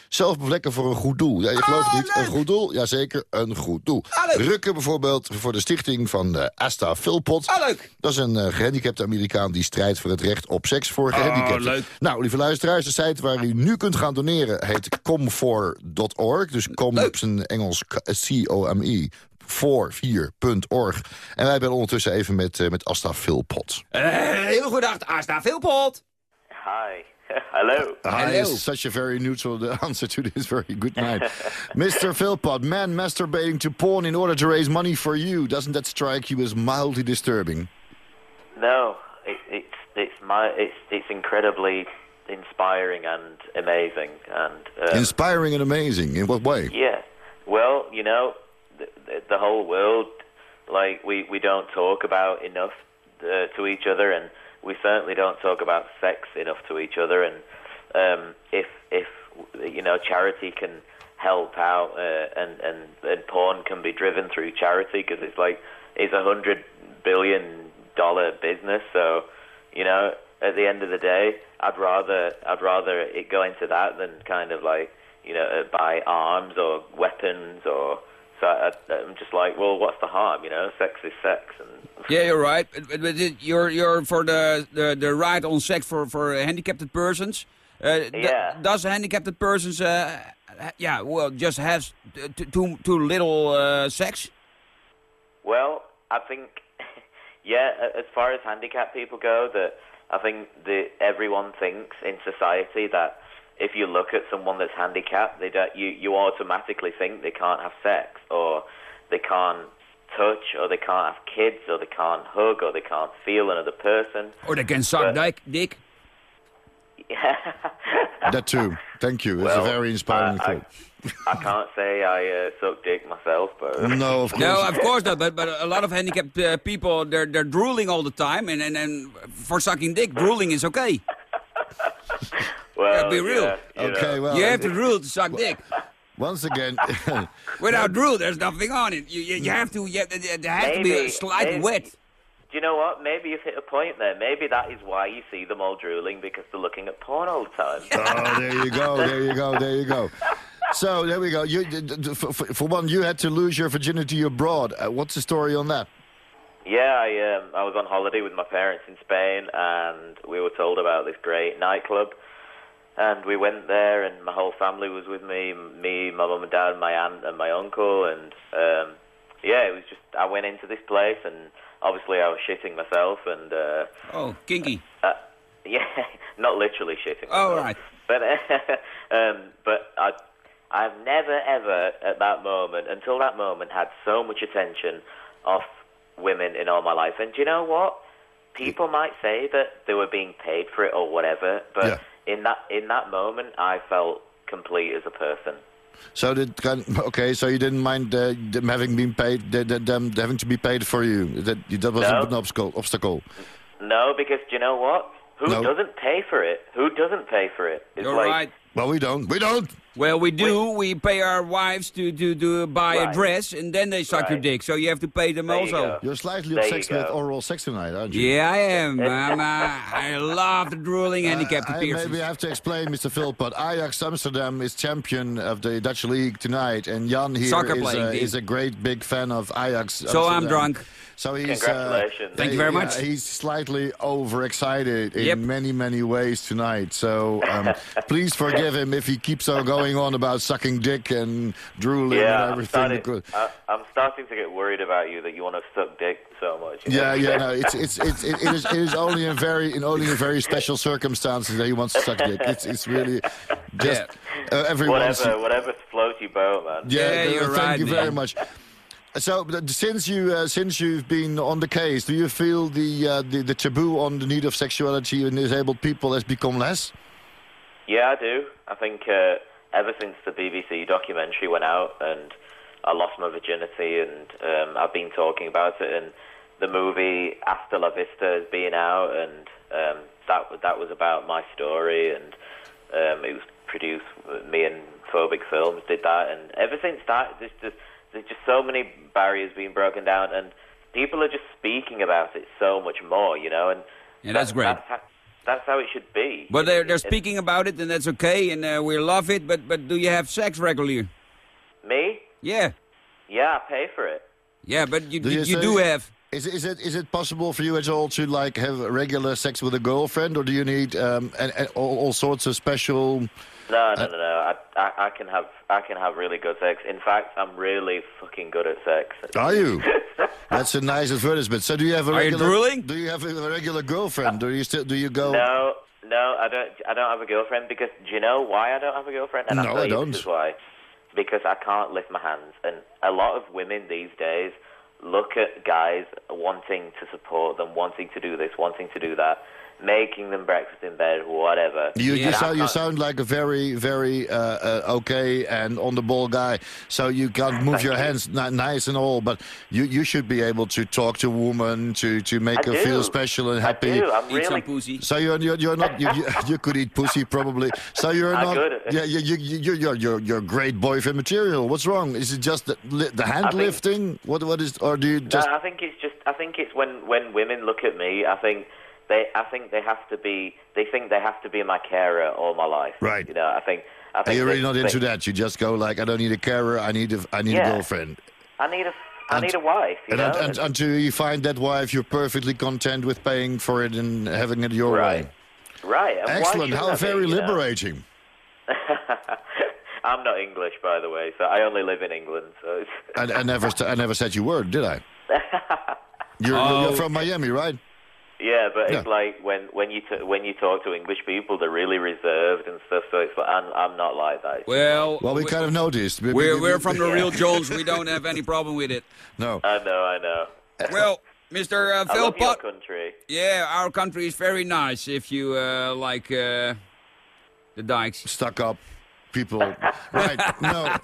[SPEAKER 4] zelf bevlekken voor een goed doel. Ja, je gelooft
[SPEAKER 3] Oh,
[SPEAKER 4] het niet, een goed doel? Jazeker, een goed doel. Rukken bijvoorbeeld voor de stichting van eh, Asta Philpot.
[SPEAKER 3] Ah, leuk.
[SPEAKER 4] Dat is een eh, gehandicapte Amerikaan die strijdt voor het recht op seks voor gehandicapten.
[SPEAKER 3] leuk.
[SPEAKER 4] Nou, lieve luisteraars, de site waar u nu kunt gaan doneren heet comfor.org. Dus com op zijn Engels C-O-M-E. voor 4.org. En wij bellen ondertussen even met, eh, met Asta Philpot.
[SPEAKER 3] Eh, heel goed dag, Asta Philpot.
[SPEAKER 16] Hi. [LAUGHS] Hello.
[SPEAKER 4] Hi, is such a very neutral [LAUGHS] answer to this very good night. Mr. Philpott, man masturbating to porn in order to raise money for you. Doesn't that strike you as mildly disturbing?
[SPEAKER 17] No, it, it's it's my it's it's incredibly inspiring and amazing and um,
[SPEAKER 4] Inspiring and amazing. In what way?
[SPEAKER 17] yeah. Well, you know, the, the, the whole world, like we we don't talk about enough uh, to each other, and we certainly don't talk about sex enough to each other. And um, if if you know, charity can help out, uh, and and and porn can be driven through charity because it's like it's a hundred billion dollar business. So, you know, at the end of the day, I'd rather I'd rather it go into that than kind of like you know uh, buy arms or weapons or. So I, I'm just like, well, what's the harm? You know, sex is sex, and
[SPEAKER 3] Yeah, you're right. But, but you're you're for the, the, the right on sex for, for handicapped persons. Uh,
[SPEAKER 17] Yeah.
[SPEAKER 3] does handicapped persons, uh, ha- yeah, well, just have too too little uh, sex?
[SPEAKER 17] Well, I think, [LAUGHS] yeah, as far as handicapped people go, that I think that everyone thinks in society that if you look at someone that's handicapped, they don't, you you automatically think they can't have sex or they can't touch or they can't have kids or they can't hug or they can't feel another person.
[SPEAKER 3] Or they can suck dick? dick?
[SPEAKER 4] That too. Thank you. It's
[SPEAKER 17] Well,
[SPEAKER 4] a very inspiring
[SPEAKER 17] I,
[SPEAKER 4] thought.
[SPEAKER 17] I, I can't say I uh, suck dick myself, but [LAUGHS]
[SPEAKER 4] No, of course.
[SPEAKER 3] No, of course not. But but a lot of handicapped uh, people, they're they're drooling all the time, and and, and for sucking dick, drooling is okay. [LAUGHS]
[SPEAKER 17] well,
[SPEAKER 3] Yeah, be real.
[SPEAKER 17] yeah, you
[SPEAKER 4] Okay,
[SPEAKER 17] know.
[SPEAKER 4] well,
[SPEAKER 3] you have to drool to suck dick.
[SPEAKER 4] Once again, [LAUGHS] [LAUGHS]
[SPEAKER 3] Without drool, there's nothing on it. You you, you have to you, there has to be a slight
[SPEAKER 17] maybe.
[SPEAKER 3] wet.
[SPEAKER 17] Do you know what? Maybe you've hit a point there. Maybe that is why you see them all drooling because they're looking at porn all the time.
[SPEAKER 4] oh, there you go, there you go, there you go. So there we go. You, d- d- for, for for one, you had to lose your virginity abroad. Uh, what's the story on that?
[SPEAKER 17] Yeah, I um, I was on holiday with my parents in Spain, and we were told about this great nightclub, and we went there, and my whole family was with me, me, my mum and dad, my aunt, and my uncle, and um, yeah, it was just I went into this place, and obviously I was shitting myself, and uh,
[SPEAKER 3] Oh, kinky.
[SPEAKER 17] uh, [LAUGHS] yeah, not literally shitting.
[SPEAKER 3] Oh, right.
[SPEAKER 17] But [LAUGHS] um, but I I've never ever at that moment until that moment had so much attention off women in all my life. And do you know what? People might say that they were being paid for it or whatever, but
[SPEAKER 4] Yeah.
[SPEAKER 17] In that in that moment, I felt complete as a person.
[SPEAKER 4] So kind okay. So you didn't mind uh, them having been paid, th- th- them having to be paid for you. That that wasn't
[SPEAKER 17] No.
[SPEAKER 4] an obstacle. Obstacle.
[SPEAKER 17] No, because do you know what? Who
[SPEAKER 4] No.
[SPEAKER 17] doesn't pay for it? Who doesn't pay for it? It's
[SPEAKER 3] You're
[SPEAKER 17] like,
[SPEAKER 3] right.
[SPEAKER 4] Well, we don't. We don't.
[SPEAKER 3] Well, we do. We pay our wives to to, to buy a dress, and then they suck your dick. So you have to pay them
[SPEAKER 17] There
[SPEAKER 3] also.
[SPEAKER 17] go.
[SPEAKER 4] You're slightly
[SPEAKER 17] There you
[SPEAKER 4] obsessed with oral sex tonight, aren't you?
[SPEAKER 3] Yeah, I [LAUGHS] am. I'm, uh, I love the drooling handicapped
[SPEAKER 4] Uh, I,
[SPEAKER 3] persons.
[SPEAKER 4] maybe I have to explain, Mr. Phil, but Ajax Amsterdam is champion of the Dutch league tonight, and Jan here
[SPEAKER 3] Soccer
[SPEAKER 4] is,
[SPEAKER 3] playing
[SPEAKER 4] uh, is a great big fan of Ajax.
[SPEAKER 3] So I'm drunk.
[SPEAKER 4] So he's
[SPEAKER 17] Congratulations.
[SPEAKER 4] Uh,
[SPEAKER 3] Thank you very
[SPEAKER 4] yeah,
[SPEAKER 3] much.
[SPEAKER 4] he's slightly overexcited in
[SPEAKER 3] Yep.
[SPEAKER 4] many, many ways tonight. So um, [LAUGHS] please forgive him if he keeps on going on about sucking dick and drooling
[SPEAKER 17] yeah,
[SPEAKER 4] and
[SPEAKER 17] I'm
[SPEAKER 4] everything.
[SPEAKER 17] starting,
[SPEAKER 4] because-
[SPEAKER 17] I, I'm starting to get worried about you that you want to suck dick so much. you know?
[SPEAKER 4] Yeah, yeah, no, [LAUGHS] it's it's it's it, it is it is only in very in only in very special circumstances that he wants to suck dick. It's it's really just uh, every
[SPEAKER 17] whatever, whatever floats your boat, man.
[SPEAKER 4] Yeah,
[SPEAKER 3] Yeah, you're
[SPEAKER 4] thank
[SPEAKER 3] right,
[SPEAKER 4] you very
[SPEAKER 3] man.
[SPEAKER 4] much. So, since you uh, since you've been on the case, do you feel the, uh, the the taboo on the need of sexuality in disabled people has become less?
[SPEAKER 17] Yeah, I do. I think uh, ever since the BBC documentary went out and I lost my virginity, and um, I've been talking about it, and the movie Hasta La Vista has been out, and um, that that was about my story, and um, it was produced. Me and Phobic Films did that, and ever since that, there's just there's just so many barriers being broken down, and people are just speaking about it so much more, you know, and
[SPEAKER 3] Yeah, that's great.
[SPEAKER 17] That's how, that's how it should be.
[SPEAKER 3] But they're, they're speaking about it, and that's okay, and uh, we love it, but, but do you have sex regularly?
[SPEAKER 17] Me?
[SPEAKER 3] Yeah.
[SPEAKER 17] Yeah, I pay for it.
[SPEAKER 3] Yeah, but you,
[SPEAKER 4] Do
[SPEAKER 3] you,
[SPEAKER 4] you
[SPEAKER 3] you do have.
[SPEAKER 4] Is, is it is it possible for you at all to like have regular sex with a girlfriend, or do you need um, and, and all, all sorts of special?
[SPEAKER 17] No, no, uh, no, no. I, I, I can have, I can have really good sex. In fact, I'm really fucking good at sex.
[SPEAKER 4] Are you? [LAUGHS] That's a nice advertisement. So do you have a
[SPEAKER 17] Are you
[SPEAKER 4] regular?
[SPEAKER 17] drooling?
[SPEAKER 4] Do you have a regular girlfriend? Do you still do you go?
[SPEAKER 17] No, no, I don't. I don't have a girlfriend because do you know why I don't have a girlfriend? And
[SPEAKER 4] No,
[SPEAKER 17] I'll tell
[SPEAKER 4] I
[SPEAKER 17] you
[SPEAKER 4] don't.
[SPEAKER 17] This is why. Because I can't lift my hands, and a lot of women these days look at guys wanting to support them, wanting to do this, wanting to do that, making them breakfast in bed, whatever.
[SPEAKER 4] You, you
[SPEAKER 17] And I
[SPEAKER 4] sound you sound like a very very uh, uh, okay and on the ball guy. So you can't [LAUGHS] move
[SPEAKER 17] Thank
[SPEAKER 4] your
[SPEAKER 17] you.
[SPEAKER 4] hands ni- nice and all, but you you should be able to talk to a woman to to make
[SPEAKER 17] I
[SPEAKER 4] her feel special and happy.
[SPEAKER 17] I
[SPEAKER 4] happy.
[SPEAKER 17] do. I'm Eat some
[SPEAKER 3] pussy.
[SPEAKER 4] So you're you're, you're not you, you, [LAUGHS] you could eat pussy probably. So you're
[SPEAKER 17] I
[SPEAKER 4] not
[SPEAKER 17] could.
[SPEAKER 4] yeah you you you you're you're you're great boyfriend material. What's wrong? Is it just the, the hand
[SPEAKER 17] I think-
[SPEAKER 4] lifting? What what is or do you just
[SPEAKER 17] No, I think it's just. I think it's when when women look at me. I think they. I think they have to be. They think they have to be my carer all my life.
[SPEAKER 4] Right.
[SPEAKER 17] You know. I think. I
[SPEAKER 4] Are you really not
[SPEAKER 17] they-
[SPEAKER 4] into that? You just go like, I don't need a carer. I need a I need
[SPEAKER 17] Yeah.
[SPEAKER 4] a girlfriend.
[SPEAKER 17] I need a. I need a wife. You
[SPEAKER 4] And,
[SPEAKER 17] know.
[SPEAKER 4] and, and until you find that wife, you're perfectly content with paying for it and having it your
[SPEAKER 17] Right.
[SPEAKER 4] way.
[SPEAKER 17] right. And
[SPEAKER 4] Excellent. How
[SPEAKER 17] I be,
[SPEAKER 4] very liberating. [LAUGHS]
[SPEAKER 17] I'm not English, by the way, so I only live in England. So it's
[SPEAKER 4] I, I never st- I never said you were, did I? You're, [LAUGHS] you're- you're
[SPEAKER 3] Oh.
[SPEAKER 4] from Miami, right?
[SPEAKER 17] Yeah, but it's like when when you t- when you talk to English people, they're really reserved and stuff. So it's like I'm I'm not like that.
[SPEAKER 3] Well,
[SPEAKER 4] Well, we kind of noticed. We-
[SPEAKER 3] we're,
[SPEAKER 4] we-
[SPEAKER 3] we're from the real [LAUGHS] Jones. We don't have any problem with it.
[SPEAKER 4] No.
[SPEAKER 17] I know, I know. [LAUGHS]
[SPEAKER 3] Well, Mr. Uh,
[SPEAKER 17] I
[SPEAKER 3] Phil
[SPEAKER 17] love your
[SPEAKER 3] Pot,
[SPEAKER 17] country.
[SPEAKER 3] yeah, our country is very nice if you uh, like uh, the dikes.
[SPEAKER 4] Stuck up people. right. No.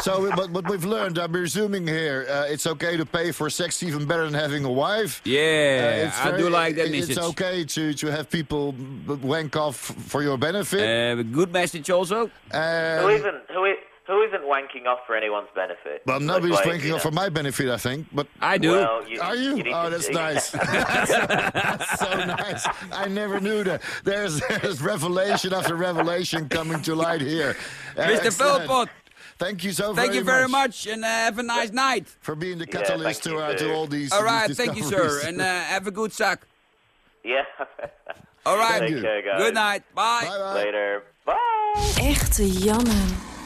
[SPEAKER 4] So, but what we've learned, I'm resuming here, uh, it's okay to pay for sex even better than having a wife.
[SPEAKER 3] Yeah,
[SPEAKER 4] Uh, it's
[SPEAKER 3] I do like that
[SPEAKER 4] it-
[SPEAKER 3] message.
[SPEAKER 4] It's okay to, to have people wank off for your benefit.
[SPEAKER 3] Uh, good message also.
[SPEAKER 4] And-
[SPEAKER 17] Who isn't who is who isn't wanking off for anyone's benefit?
[SPEAKER 4] Well, nobody's
[SPEAKER 17] like,
[SPEAKER 4] wanking
[SPEAKER 17] you
[SPEAKER 4] off for my benefit, I think. But
[SPEAKER 3] I do.
[SPEAKER 17] Well, you-
[SPEAKER 4] Are you?
[SPEAKER 17] you
[SPEAKER 4] oh, that's
[SPEAKER 17] see-
[SPEAKER 4] nice. [LAUGHS] that's so nice. I never knew that. There's, there's revelation after revelation coming to light here. Uh, [LAUGHS]
[SPEAKER 3] Mr.
[SPEAKER 4] excellent.
[SPEAKER 3] Philpott,
[SPEAKER 4] Thank you so much.
[SPEAKER 3] thank
[SPEAKER 4] very
[SPEAKER 3] you very
[SPEAKER 4] much.
[SPEAKER 3] much, and uh, have a nice night.
[SPEAKER 4] for being the catalyst
[SPEAKER 17] thank
[SPEAKER 4] to,
[SPEAKER 17] you,
[SPEAKER 4] uh, to all these.
[SPEAKER 3] All right,
[SPEAKER 4] these
[SPEAKER 3] thank you, sir, and uh, have a good suck. [LAUGHS]
[SPEAKER 17] Yeah.
[SPEAKER 3] All right,
[SPEAKER 17] Take care, guys.
[SPEAKER 3] good night, bye.
[SPEAKER 4] Bye bye.
[SPEAKER 17] Later. Bye.
[SPEAKER 18] Echte Janne.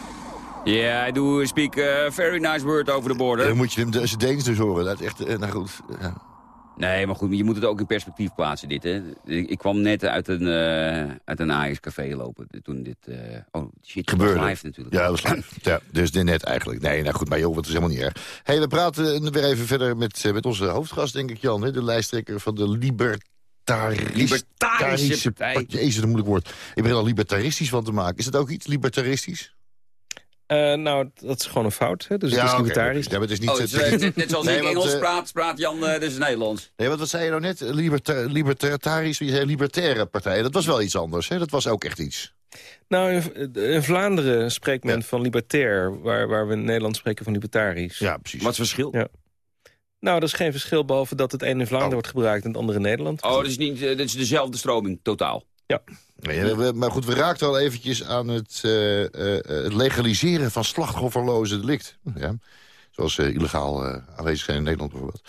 [SPEAKER 3] Yeah, I do speak a very nice word over the border.
[SPEAKER 4] Dan moet je hem de- zijn Deens dus horen. Dat is echt, eh, nou goed. Ja.
[SPEAKER 3] Nee, maar goed, je moet het ook in perspectief plaatsen, dit. Hè. Ik, kwam net uit een, eh uit een Ajax-café lopen toen dit... eh, oh, shit, dat was
[SPEAKER 4] Gebeurde.
[SPEAKER 3] live natuurlijk.
[SPEAKER 4] Ja, dat was live. ja, dus dit net eigenlijk. Nee, nou goed, maar joh, het is helemaal niet erg. hey, we praten weer even verder met, eh, met onze hoofdgast, denk ik, Jan. Hè, de lijsttrekker van de Libertarische
[SPEAKER 3] Libertarische partij.
[SPEAKER 4] Jezus, een moeilijk woord. Ik begin al libertaristisch van te maken. Is het ook iets, libertaristisch?
[SPEAKER 10] Eh, nou, dat is gewoon een fout. Hè? Dus het is libertarisch.
[SPEAKER 4] Ja, maar het is niet...
[SPEAKER 3] Oh,
[SPEAKER 4] het
[SPEAKER 3] het
[SPEAKER 4] is
[SPEAKER 3] is,
[SPEAKER 4] niet-
[SPEAKER 3] eh, net, net zoals
[SPEAKER 4] Nee,
[SPEAKER 3] ik
[SPEAKER 4] want,
[SPEAKER 3] Engels
[SPEAKER 4] eh,
[SPEAKER 3] praat, praat Jan uh, dus Nederlands.
[SPEAKER 4] Nee, want wat zei je nou net? Liberta libertarisch, je zei libertaire partij. Dat was wel iets anders, hè? Dat was ook echt iets.
[SPEAKER 10] Nou, in, in Vlaanderen spreekt men van libertair, waar, waar we in Nederland spreken van libertarisch.
[SPEAKER 4] Ja, precies.
[SPEAKER 3] Wat is het verschil?
[SPEAKER 10] Ja. Nou, er is geen verschil, behalve dat het een in Vlaanderen
[SPEAKER 4] Oh.
[SPEAKER 10] wordt gebruikt en het andere in Nederland.
[SPEAKER 3] Oh, dat is, niet, dat is dezelfde stroming, totaal.
[SPEAKER 10] Ja.
[SPEAKER 4] Maar goed, we raakten al eventjes aan het, eh, eh, het legaliseren van slachtofferloze delict. Ja. Zoals eh, illegaal eh, aanwezig zijn in Nederland bijvoorbeeld.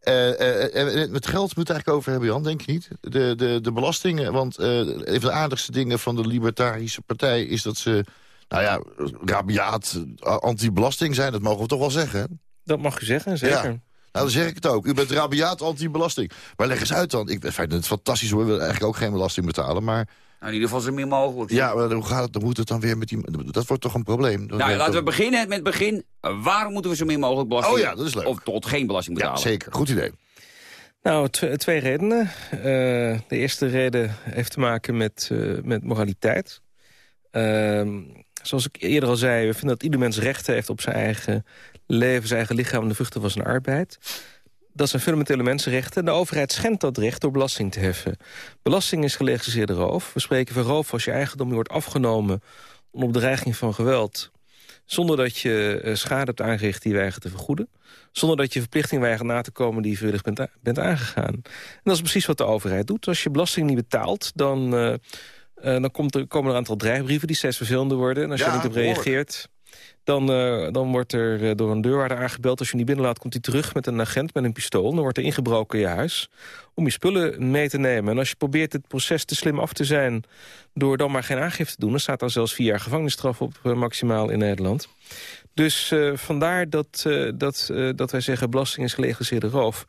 [SPEAKER 4] Eh, eh, eh, met geld moet het eigenlijk over hebben, Jan, denk je niet? De, de, de belastingen, want eh, een van de aardigste dingen van de Libertarische Partij... is dat ze, nou ja, rabiaat eh, anti-belasting zijn. Dat mogen we toch wel zeggen?
[SPEAKER 10] Dat mag u zeggen, zeker.
[SPEAKER 4] Ja. Nou, dan zeg ik het ook. U bent rabiaat anti-belasting. Maar leg eens uit dan. Ik vind het fantastisch hoor. We willen eigenlijk ook geen belasting betalen. Maar
[SPEAKER 3] Nou, in ieder geval zo min mogelijk.
[SPEAKER 4] ja, maar hoe, gaat het, hoe moet het dan weer met die... Dat wordt toch een probleem? Dat
[SPEAKER 3] Nou, laten we beginnen met het begin. Waarom moeten we zo min mogelijk belasting...
[SPEAKER 4] Oh ja, dat is leuk.
[SPEAKER 3] Of tot geen belasting
[SPEAKER 4] Ja,
[SPEAKER 3] betalen?
[SPEAKER 4] zeker. Goed idee.
[SPEAKER 10] Nou, tw- twee redenen. Eh, de eerste reden heeft te maken met, eh, met moraliteit. Ehm, zoals ik eerder al zei, we vinden dat ieder mens recht heeft op zijn eigen leven, zijn eigen lichaam en de vruchten van zijn arbeid. Dat zijn fundamentele mensenrechten. De overheid schendt dat recht door belasting te heffen. Belasting is gelegaliseerde roof. We spreken van roof als je eigendom wordt afgenomen onder bedreiging van geweld zonder dat je eh, schade hebt aangericht die je weigert te vergoeden. Zonder dat je verplichting weigert na te komen die je vrijwillig bent, bent aangegaan. En dat is precies wat de overheid doet. Als je belasting niet betaalt, dan, uh, uh, dan komt er, komen er een aantal dreigbrieven... die steeds vervelender worden. En als je er niet op reageert... Dan, uh, dan wordt er uh, door een deurwaarder aangebeld. Als je niet binnenlaat, komt hij terug met een agent met een pistool. Dan wordt er ingebroken in je huis om je spullen mee te nemen. En als je probeert het proces te slim af te zijn... door dan maar geen aangifte te doen... dan staat er zelfs vier jaar gevangenisstraf op uh, maximaal in Nederland. Dus vandaar dat, dat, dat wij zeggen belasting is gelegaliseerde roof.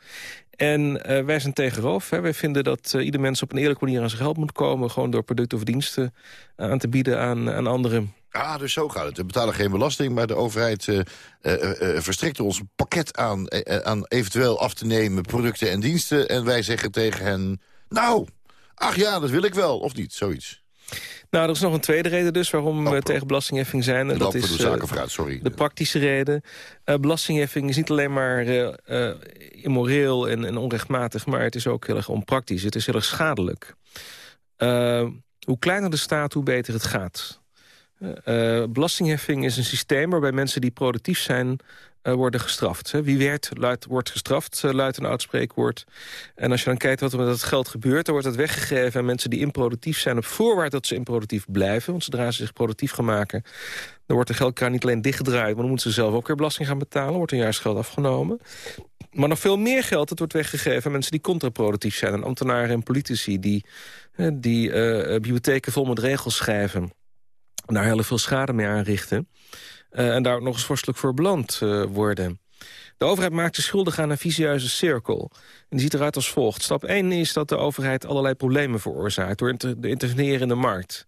[SPEAKER 10] En wij zijn tegen roof. Hè. Wij vinden dat ieder mens op een eerlijke manier aan zijn geld moet komen... gewoon door producten of diensten aan te bieden aan, aan anderen.
[SPEAKER 4] Ah, dus zo gaat het. We betalen geen belasting, maar de overheid uh, verstrekt ons een pakket aan, aan eventueel af te nemen producten en diensten. En wij zeggen tegen hen, nou, ach ja, dat wil ik wel, of niet, zoiets.
[SPEAKER 10] Nou, er is nog een tweede reden dus waarom we tegen belastingheffing zijn.
[SPEAKER 4] Dat is de, vooruit, sorry.
[SPEAKER 10] de praktische reden. Uh, belastingheffing is niet alleen maar uh, uh, immoreel en, en, onrechtmatig... maar het is ook heel erg onpraktisch. Het is heel erg schadelijk. hoe kleiner de staat, hoe beter het gaat. Belastingheffing is een systeem waarbij mensen die productief zijn uh, worden gestraft. Wie werd, luid, wordt gestraft, uh, luidt een oud. En als je dan kijkt wat er met dat geld gebeurt... dan wordt het weggegeven aan mensen die improductief zijn... op voorwaarde dat ze improductief blijven. Want zodra ze zich productief gaan maken... dan wordt de geldkraan niet alleen dichtgedraaid... maar dan moeten ze zelf ook weer belasting gaan betalen. wordt een juist geld afgenomen. Maar nog veel meer geld, het wordt weggegeven aan mensen die contraproductief zijn. Aan ambtenaren en politici die, die bibliotheken vol met regels schrijven. Daar heel veel schade mee aanrichten. Uh, en daar ook nog eens vorstelijk voor beland uh, worden. De overheid maakt zich schuldig aan een visieuze cirkel. En die ziet eruit als volgt. Stap 1 is dat de overheid allerlei problemen veroorzaakt... door te interveneren in de markt.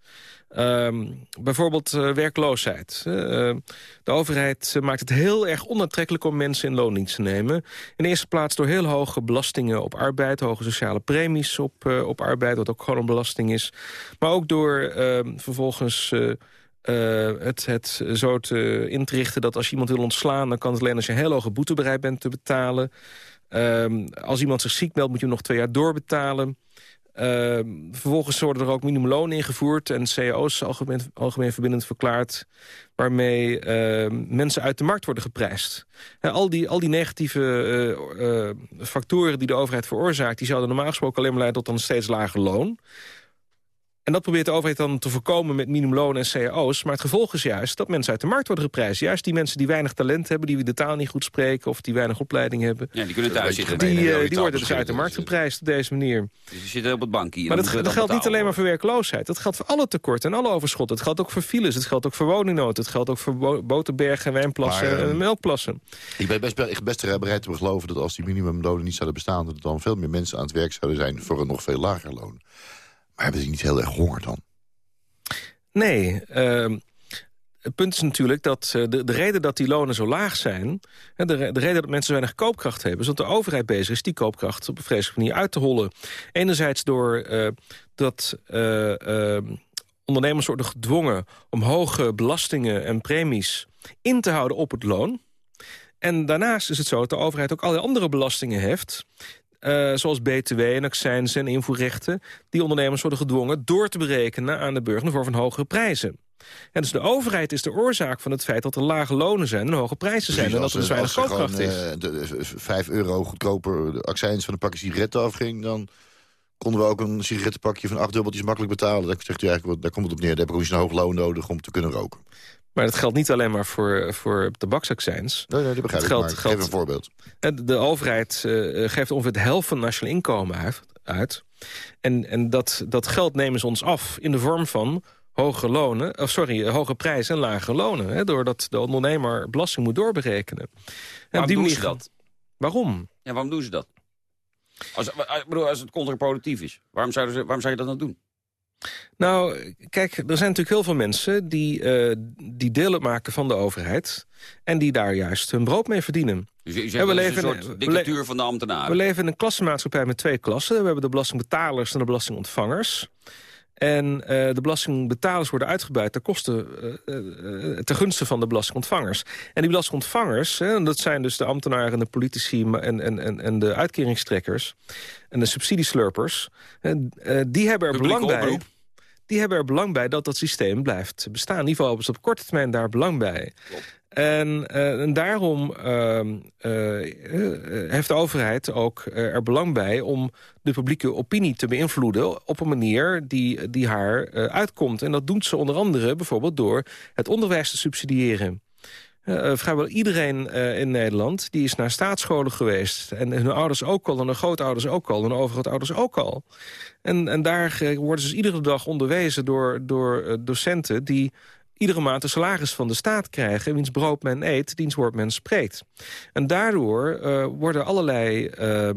[SPEAKER 10] Um, bijvoorbeeld uh, werkloosheid. Uh, de overheid maakt het heel erg onaantrekkelijk om mensen in loondienst te nemen. In de eerste plaats door heel hoge belastingen op arbeid... hoge sociale premies op, op arbeid, wat ook gewoon een belasting is. Maar ook door ehm, vervolgens het, het zo te intrichten dat als iemand wil ontslaan... dan kan het alleen als je een heel hoge boete bereid bent te betalen. Uh, als iemand zich ziek meldt, moet je hem nog twee jaar doorbetalen. Uh, vervolgens worden er ook minimumloon ingevoerd... en cao's algemeen, algemeen verbindend verklaard... waarmee uh, mensen uit de markt worden geprijsd. al, die, al die negatieve uh, factoren die de overheid veroorzaakt... die zouden normaal gesproken alleen maar leiden tot een steeds lager loon... En dat probeert de overheid dan te voorkomen met minimumloon en cao's. Maar het gevolg is juist dat mensen uit de markt worden geprijsd. Juist die mensen die weinig talent hebben, die de taal niet goed spreken... of die weinig opleiding hebben.
[SPEAKER 3] Ja, die kunnen thuis zitten.
[SPEAKER 10] Die, uh, die worden dus uit de markt geprijsd op deze manier.
[SPEAKER 3] Dus die zitten op het bankje.
[SPEAKER 10] Maar dat, dat geldt niet alleen maar voor werkloosheid. Dat geldt voor alle tekorten en alle overschotten. Het geldt ook voor files, het geldt ook voor woningnood. Het geldt ook voor boterbergen, wijnplassen maar, uh, en melkplassen.
[SPEAKER 4] Ik ben best, best bereid te geloven dat als die minimumlonen niet zouden bestaan... dat er dan veel meer mensen aan het werk zouden zijn voor een nog veel lager loon. Hebben ze niet heel erg honger dan?
[SPEAKER 10] Nee, uh, het punt is natuurlijk dat uh, de, de reden dat die lonen zo laag zijn... de, de reden dat mensen weinig koopkracht hebben... is dat de overheid bezig is die koopkracht op een vreselijke manier uit te hollen. Enerzijds door uh, dat uh, ondernemers worden gedwongen... om hoge belastingen en premies in te houden op het loon... En daarnaast is het zo dat de overheid ook allerlei andere belastingen heeft... Uh, zoals btw en accijns en invoerrechten... die ondernemers worden gedwongen door te berekenen aan de burger... voor van hogere prijzen. En dus de overheid is de oorzaak van het feit dat er lage lonen zijn... en hoge prijzen zijn en dat er dus weinig koopkracht is. Uh,
[SPEAKER 4] de, 5 euro goedkoper de accijns van een pakje sigaretten afging... dan konden we ook een sigarettenpakje van acht dubbeltjes makkelijk betalen. Daar, zegt u eigenlijk, daar komt het op neer. Daar heb ik ook eens een hoog loon nodig om te kunnen roken.
[SPEAKER 10] Maar dat geldt niet alleen maar voor, voor tabaksaccijns.
[SPEAKER 4] Nee, nee, dat begrijp het geldt, ik, geldt, Geef een voorbeeld.
[SPEAKER 10] De overheid uh, geeft ongeveer de helft van het nationaal inkomen uit. En, en dat, dat geld nemen ze ons af in de vorm van hoge lonen, of sorry, hoge prijzen en lage lonen. Hè, doordat de ondernemer belasting moet doorberekenen.
[SPEAKER 3] Waarom die doen ze dat?
[SPEAKER 10] Waarom?
[SPEAKER 3] Ja, waarom doen ze dat? Als, als het contraproductief is, waarom, zouden ze, waarom zou je dat dan doen?
[SPEAKER 10] Nou, kijk, er zijn natuurlijk heel veel mensen die, uh, die deel maken van de overheid... en die daar juist hun brood mee verdienen.
[SPEAKER 3] Dus je zegt, we leven een soort dictatuur van de ambtenaren.
[SPEAKER 10] We leven in een klassenmaatschappij met twee klassen. We hebben de belastingbetalers en de belastingontvangers. En eh, de belastingbetalers worden uitgebuit ten koste, eh, eh, ten gunste van de belastingontvangers. En die belastingontvangers, hè, dat zijn dus de ambtenaren en de politici en, en, en, en de uitkeringstrekkers en de subsidieslurpers, die hebben er belang bij. Die hebben er belang bij dat dat systeem blijft bestaan. In ieder geval hebben ze op korte termijn daar belang bij. En, eh, en daarom ehm, eh, eh, heeft de overheid ook er belang bij... om de publieke opinie te beïnvloeden op een manier die, die haar uitkomt. En dat doet ze onder andere bijvoorbeeld door het onderwijs te subsidiëren. Eh, vrijwel iedereen in Nederland die is naar staatsscholen geweest. En hun ouders ook al, en hun grootouders ook al, en hun overgrootouders ook al. En, en daar worden ze dus iedere dag onderwezen door, door docenten... die iedere maand de salaris van de staat krijgen... wiens brood men eet, diens woord men spreekt. En daardoor eh, worden allerlei eh,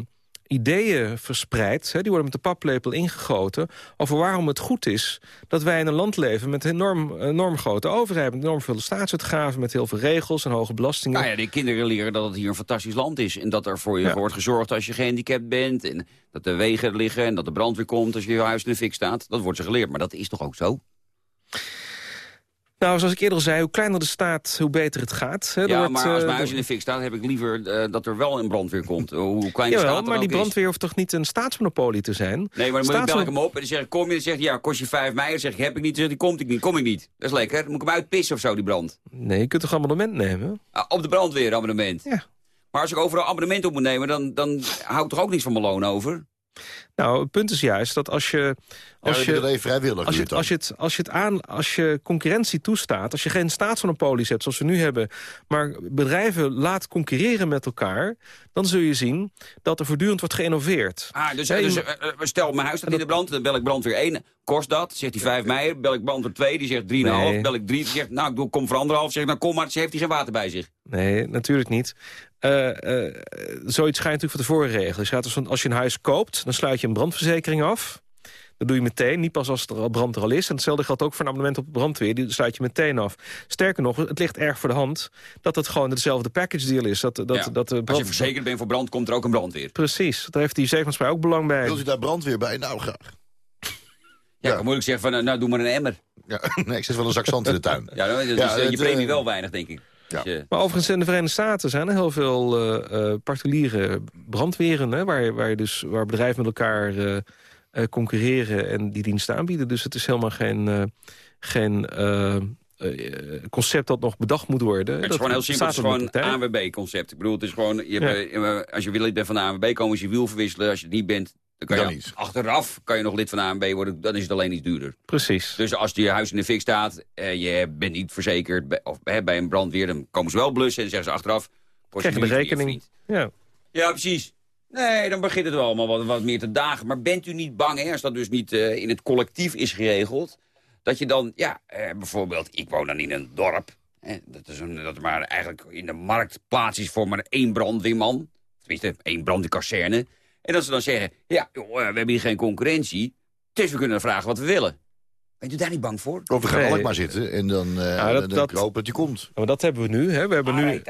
[SPEAKER 10] ideeën verspreid. Hè, die worden met de paplepel ingegoten... over waarom het goed is dat wij in een land leven... met een enorm, enorm grote overheid, met enorm veel staatsuitgaven... met heel veel regels en hoge belastingen.
[SPEAKER 3] Nou ja, de kinderen leren dat het hier een fantastisch land is. En dat er voor je
[SPEAKER 10] Ja.
[SPEAKER 3] wordt gezorgd als je gehandicapt bent. En dat de wegen liggen en dat de brandweer komt als je huis in de fik staat. Dat wordt ze geleerd, maar dat is toch ook zo?
[SPEAKER 10] Nou, zoals ik eerder al zei, hoe kleiner de staat, hoe beter het gaat.
[SPEAKER 3] Ja,
[SPEAKER 10] wordt,
[SPEAKER 3] maar als
[SPEAKER 10] eh,
[SPEAKER 3] mijn huis in de fik staat, heb ik liever eh, dat er wel een brandweer komt. Hoe klein de staat
[SPEAKER 10] maar die
[SPEAKER 3] is.
[SPEAKER 10] brandweer hoeft toch niet een staatsmonopolie te zijn?
[SPEAKER 3] Nee, maar dan bel ik hem op en dan zeg ik, kom je? Dan zegt hij, ja, kost je 5 mei. Dan zeg ik, heb ik niet. Dan zegt hij, komt ik niet, kom ik niet. Dat is lekker. Dan moet ik hem uitpissen of zo, die brand.
[SPEAKER 10] Nee, je kunt toch een abonnement nemen?
[SPEAKER 3] Ah, op de brandweer abonnement.
[SPEAKER 10] Ja.
[SPEAKER 3] Maar als ik overal abonnement op moet nemen, dan, dan hou ik toch ook niks van mijn loon over?
[SPEAKER 10] Nou, het punt is juist dat als je... Als je,
[SPEAKER 4] vrijwillig,
[SPEAKER 10] als je, als, je het, als, je het aan, als je concurrentie toestaat, als je geen staatsmonopolies hebt zoals we nu hebben, maar bedrijven laat concurreren met elkaar, dan zul je zien dat er voortdurend wordt geïnnoveerd.
[SPEAKER 3] Ah, dus, dus eh, eh, stel, mijn huis staat in de brand, dan bel ik brandweer 1. Kost dat? Zegt hij 5 mei. Bel ik brandweer 2, die zegt 3,5.
[SPEAKER 10] Nee.
[SPEAKER 3] Bel ik 3, die zegt, nou, ik doe, kom voor anderhalf. Zeg ik, nou, kom maar, ze heeft hij geen water bij zich.
[SPEAKER 10] Nee, natuurlijk niet. Eh, eh, zoiets ga je natuurlijk van tevoren regelen. Dus je gaat dus van, als je een huis koopt, dan sluit je een brandverzekering af. Dat doe je meteen, niet pas als er al brand er al is. En hetzelfde geldt ook voor een abonnement op brandweer. Die sluit je meteen af. Sterker nog, het ligt erg voor de hand dat het gewoon dezelfde package deal is. Dat, dat,
[SPEAKER 3] Ja.
[SPEAKER 10] dat de
[SPEAKER 3] Als je verzekerd bent voor brand, komt er ook een brandweer.
[SPEAKER 10] Precies, daar heeft die zeemansvrij ook belang bij.
[SPEAKER 4] Wilt u daar brandweer bij? Nou, graag.
[SPEAKER 3] Ja, ik kan moeilijk zeggen van, nou, nou, doe maar een emmer.
[SPEAKER 4] Ja, [LAUGHS] nee, ik zet wel een zak zand in de tuin.
[SPEAKER 3] Ja, dan, dus,
[SPEAKER 4] Ja,
[SPEAKER 3] je premie
[SPEAKER 4] eh,
[SPEAKER 3] wel weinig, denk ik.
[SPEAKER 4] Ja.
[SPEAKER 10] Maar overigens in de Verenigde Staten zijn er heel veel eh, particuliere brandweren... Hè, waar, waar, dus, waar bedrijven met elkaar eh, concurreren en die diensten aanbieden. Dus het is helemaal geen, geen concept dat nog bedacht moet worden.
[SPEAKER 3] Het is
[SPEAKER 10] Dat
[SPEAKER 3] gewoon heel simpel. Het is gewoon
[SPEAKER 10] praktijk.
[SPEAKER 3] ANWB-concept. Ik bedoel, het is gewoon, je hebt, als je lid bent van de ANWB, komen ze je wiel verwisselen. Als je het niet bent, dan kan
[SPEAKER 4] Dan
[SPEAKER 3] je
[SPEAKER 4] niet.
[SPEAKER 3] achteraf kan je nog lid van de ANWB worden. Dan is het alleen iets duurder.
[SPEAKER 10] Precies.
[SPEAKER 3] Dus als je huis in de fik staat, eh, je bent niet verzekerd, bij, of hè, bij een brandweer, dan komen ze wel blussen en zeggen ze achteraf...
[SPEAKER 10] Krijg je de
[SPEAKER 3] alsjeblieft,
[SPEAKER 10] rekening.
[SPEAKER 3] vriend.
[SPEAKER 10] Ja.
[SPEAKER 3] Ja, precies. Nee, dan begint het wel allemaal wat, wat meer te dagen. Maar bent u niet bang, hè, als dat dus niet eh, in het collectief is geregeld... dat je dan, ja, eh, bijvoorbeeld, ik woon dan in een dorp... Hè, dat, is een, dat er maar eigenlijk in de markt plaats is voor maar één brandweerman. Tenminste, één brandweerkazerne. En dat ze dan zeggen, ja, joh, we hebben hier geen concurrentie... dus we kunnen vragen wat we willen. Bent u daar niet bang voor?
[SPEAKER 4] Of we gaan
[SPEAKER 10] Nee.
[SPEAKER 4] maar zitten en dan, eh
[SPEAKER 10] Ja, dat-
[SPEAKER 4] dan
[SPEAKER 10] dat-
[SPEAKER 4] hopen dat hij komt.
[SPEAKER 10] Maar dat hebben we nu. Hè. We hebben nu,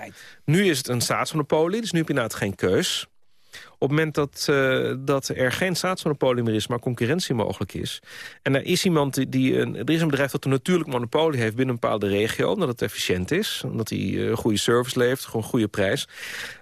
[SPEAKER 10] nu is het een staatsmonopolie, dus nu heb je inderdaad geen keus. Op het moment dat, eh, dat er geen staatsmonopolie meer is, maar concurrentie mogelijk is... en er is iemand die, een, er is een bedrijf dat een natuurlijk monopolie heeft binnen een bepaalde regio... omdat het efficiënt is, omdat hij eh, een goede service levert, gewoon een goede prijs.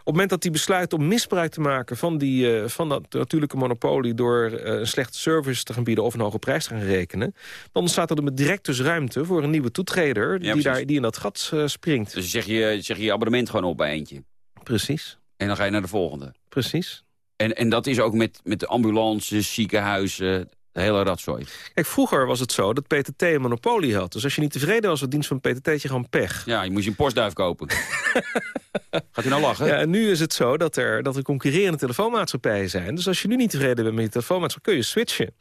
[SPEAKER 10] Op het moment dat hij besluit om misbruik te maken van, die, eh, van dat natuurlijke monopolie... door eh, een slechte service te gaan bieden of een hoge prijs te gaan rekenen... dan ontstaat er direct dus ruimte voor een nieuwe toetreder... die, daar, die in dat gat eh, springt.
[SPEAKER 3] Dus zeg je, zeg je je abonnement gewoon op bij eentje.
[SPEAKER 10] Precies,
[SPEAKER 3] En dan ga je naar de volgende.
[SPEAKER 10] precies.
[SPEAKER 3] En, en dat is ook met, met de ambulances, ziekenhuizen, de hele ratzooi.
[SPEAKER 10] Kijk, vroeger was het zo dat PTT een monopolie had. Dus als je niet tevreden was met dienst van PTT, had je gewoon pech.
[SPEAKER 3] Ja, je moest je een postduif kopen. [LAUGHS] Gaat u nou lachen?
[SPEAKER 10] Ja, en nu is het zo dat er, dat er concurrerende telefoonmaatschappijen zijn. Dus als je nu niet tevreden bent met je telefoonmaatschappij, kun je switchen.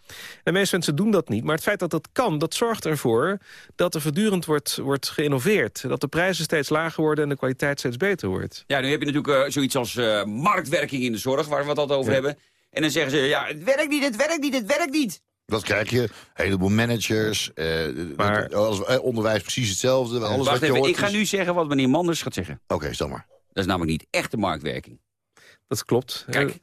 [SPEAKER 10] En meeste mensen doen dat niet. Maar het feit dat dat kan, dat zorgt ervoor dat er voortdurend wordt, wordt geïnnoveerd. Dat de prijzen steeds lager worden en de kwaliteit steeds beter wordt.
[SPEAKER 3] Ja, nu heb je natuurlijk eh, zoiets als eh, marktwerking in de zorg, waar we het altijd over
[SPEAKER 10] Ja.
[SPEAKER 3] hebben. En dan zeggen ze, ja, het werkt niet, het werkt niet, het werkt niet.
[SPEAKER 4] Dat krijg je. Een heleboel managers. eh,
[SPEAKER 10] Maar-
[SPEAKER 4] alles, eh, onderwijs precies hetzelfde. Alles
[SPEAKER 3] Wacht
[SPEAKER 4] wat je
[SPEAKER 3] even,
[SPEAKER 4] hoort
[SPEAKER 3] ik ga
[SPEAKER 4] is-
[SPEAKER 3] nu zeggen wat meneer Manders gaat zeggen.
[SPEAKER 4] Oké, stel maar.
[SPEAKER 3] Dat is namelijk niet echte marktwerking.
[SPEAKER 10] Dat klopt.
[SPEAKER 3] Kijk.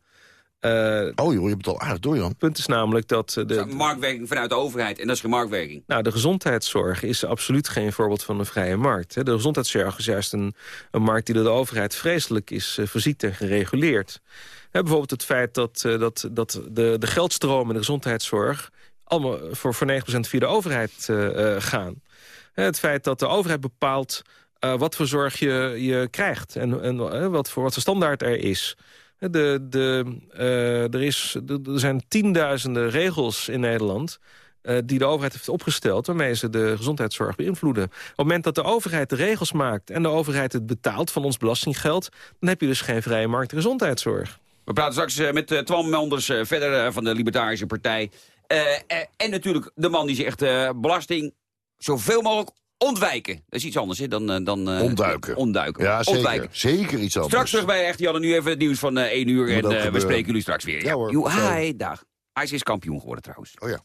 [SPEAKER 10] Eh,
[SPEAKER 4] oh joh, je hebt het al aardig door, Jan.
[SPEAKER 10] Het punt is namelijk dat... eh, de,
[SPEAKER 3] Marktwerking vanuit de overheid. En dat is geen marktwerking.
[SPEAKER 10] Nou, de gezondheidszorg is absoluut geen voorbeeld van een vrije markt. hè. De gezondheidszorg is juist een, een markt die door de overheid vreselijk is uh, voorziet en gereguleerd. Hè, bijvoorbeeld het feit dat, uh, dat, dat de, de geldstromen in de gezondheidszorg... allemaal voor, voor 9% via de overheid uh, gaan. Hè, het feit dat de overheid bepaalt wat voor zorg je, je krijgt... en, en wat, voor, wat voor standaard er is... De, de, uh, er, is, er zijn tienduizenden regels in Nederland... Uh, die de overheid heeft opgesteld... waarmee ze de gezondheidszorg beïnvloeden. Op het moment dat de overheid de regels maakt... en de overheid het betaalt van ons belastinggeld... dan heb je dus geen vrije markt gezondheidszorg.
[SPEAKER 3] We praten straks uh, met Twan Melders verder van de Libertarische Partij. en natuurlijk de man die zegt belasting zoveel mogelijk Ontwijken. Dat is iets anders hè, dan... dan uh,
[SPEAKER 4] ontduiken.
[SPEAKER 3] Ontduiken.
[SPEAKER 4] Ja, zeker.
[SPEAKER 3] Ontwijken.
[SPEAKER 4] Zeker iets anders.
[SPEAKER 3] Straks terug bij Echt Janne. Nu even het nieuws van uh, 1 uur. En we spreken jullie straks weer.
[SPEAKER 4] Ja, hoor.
[SPEAKER 3] Hi, dag. Hij is kampioen geworden trouwens.
[SPEAKER 4] Oh ja.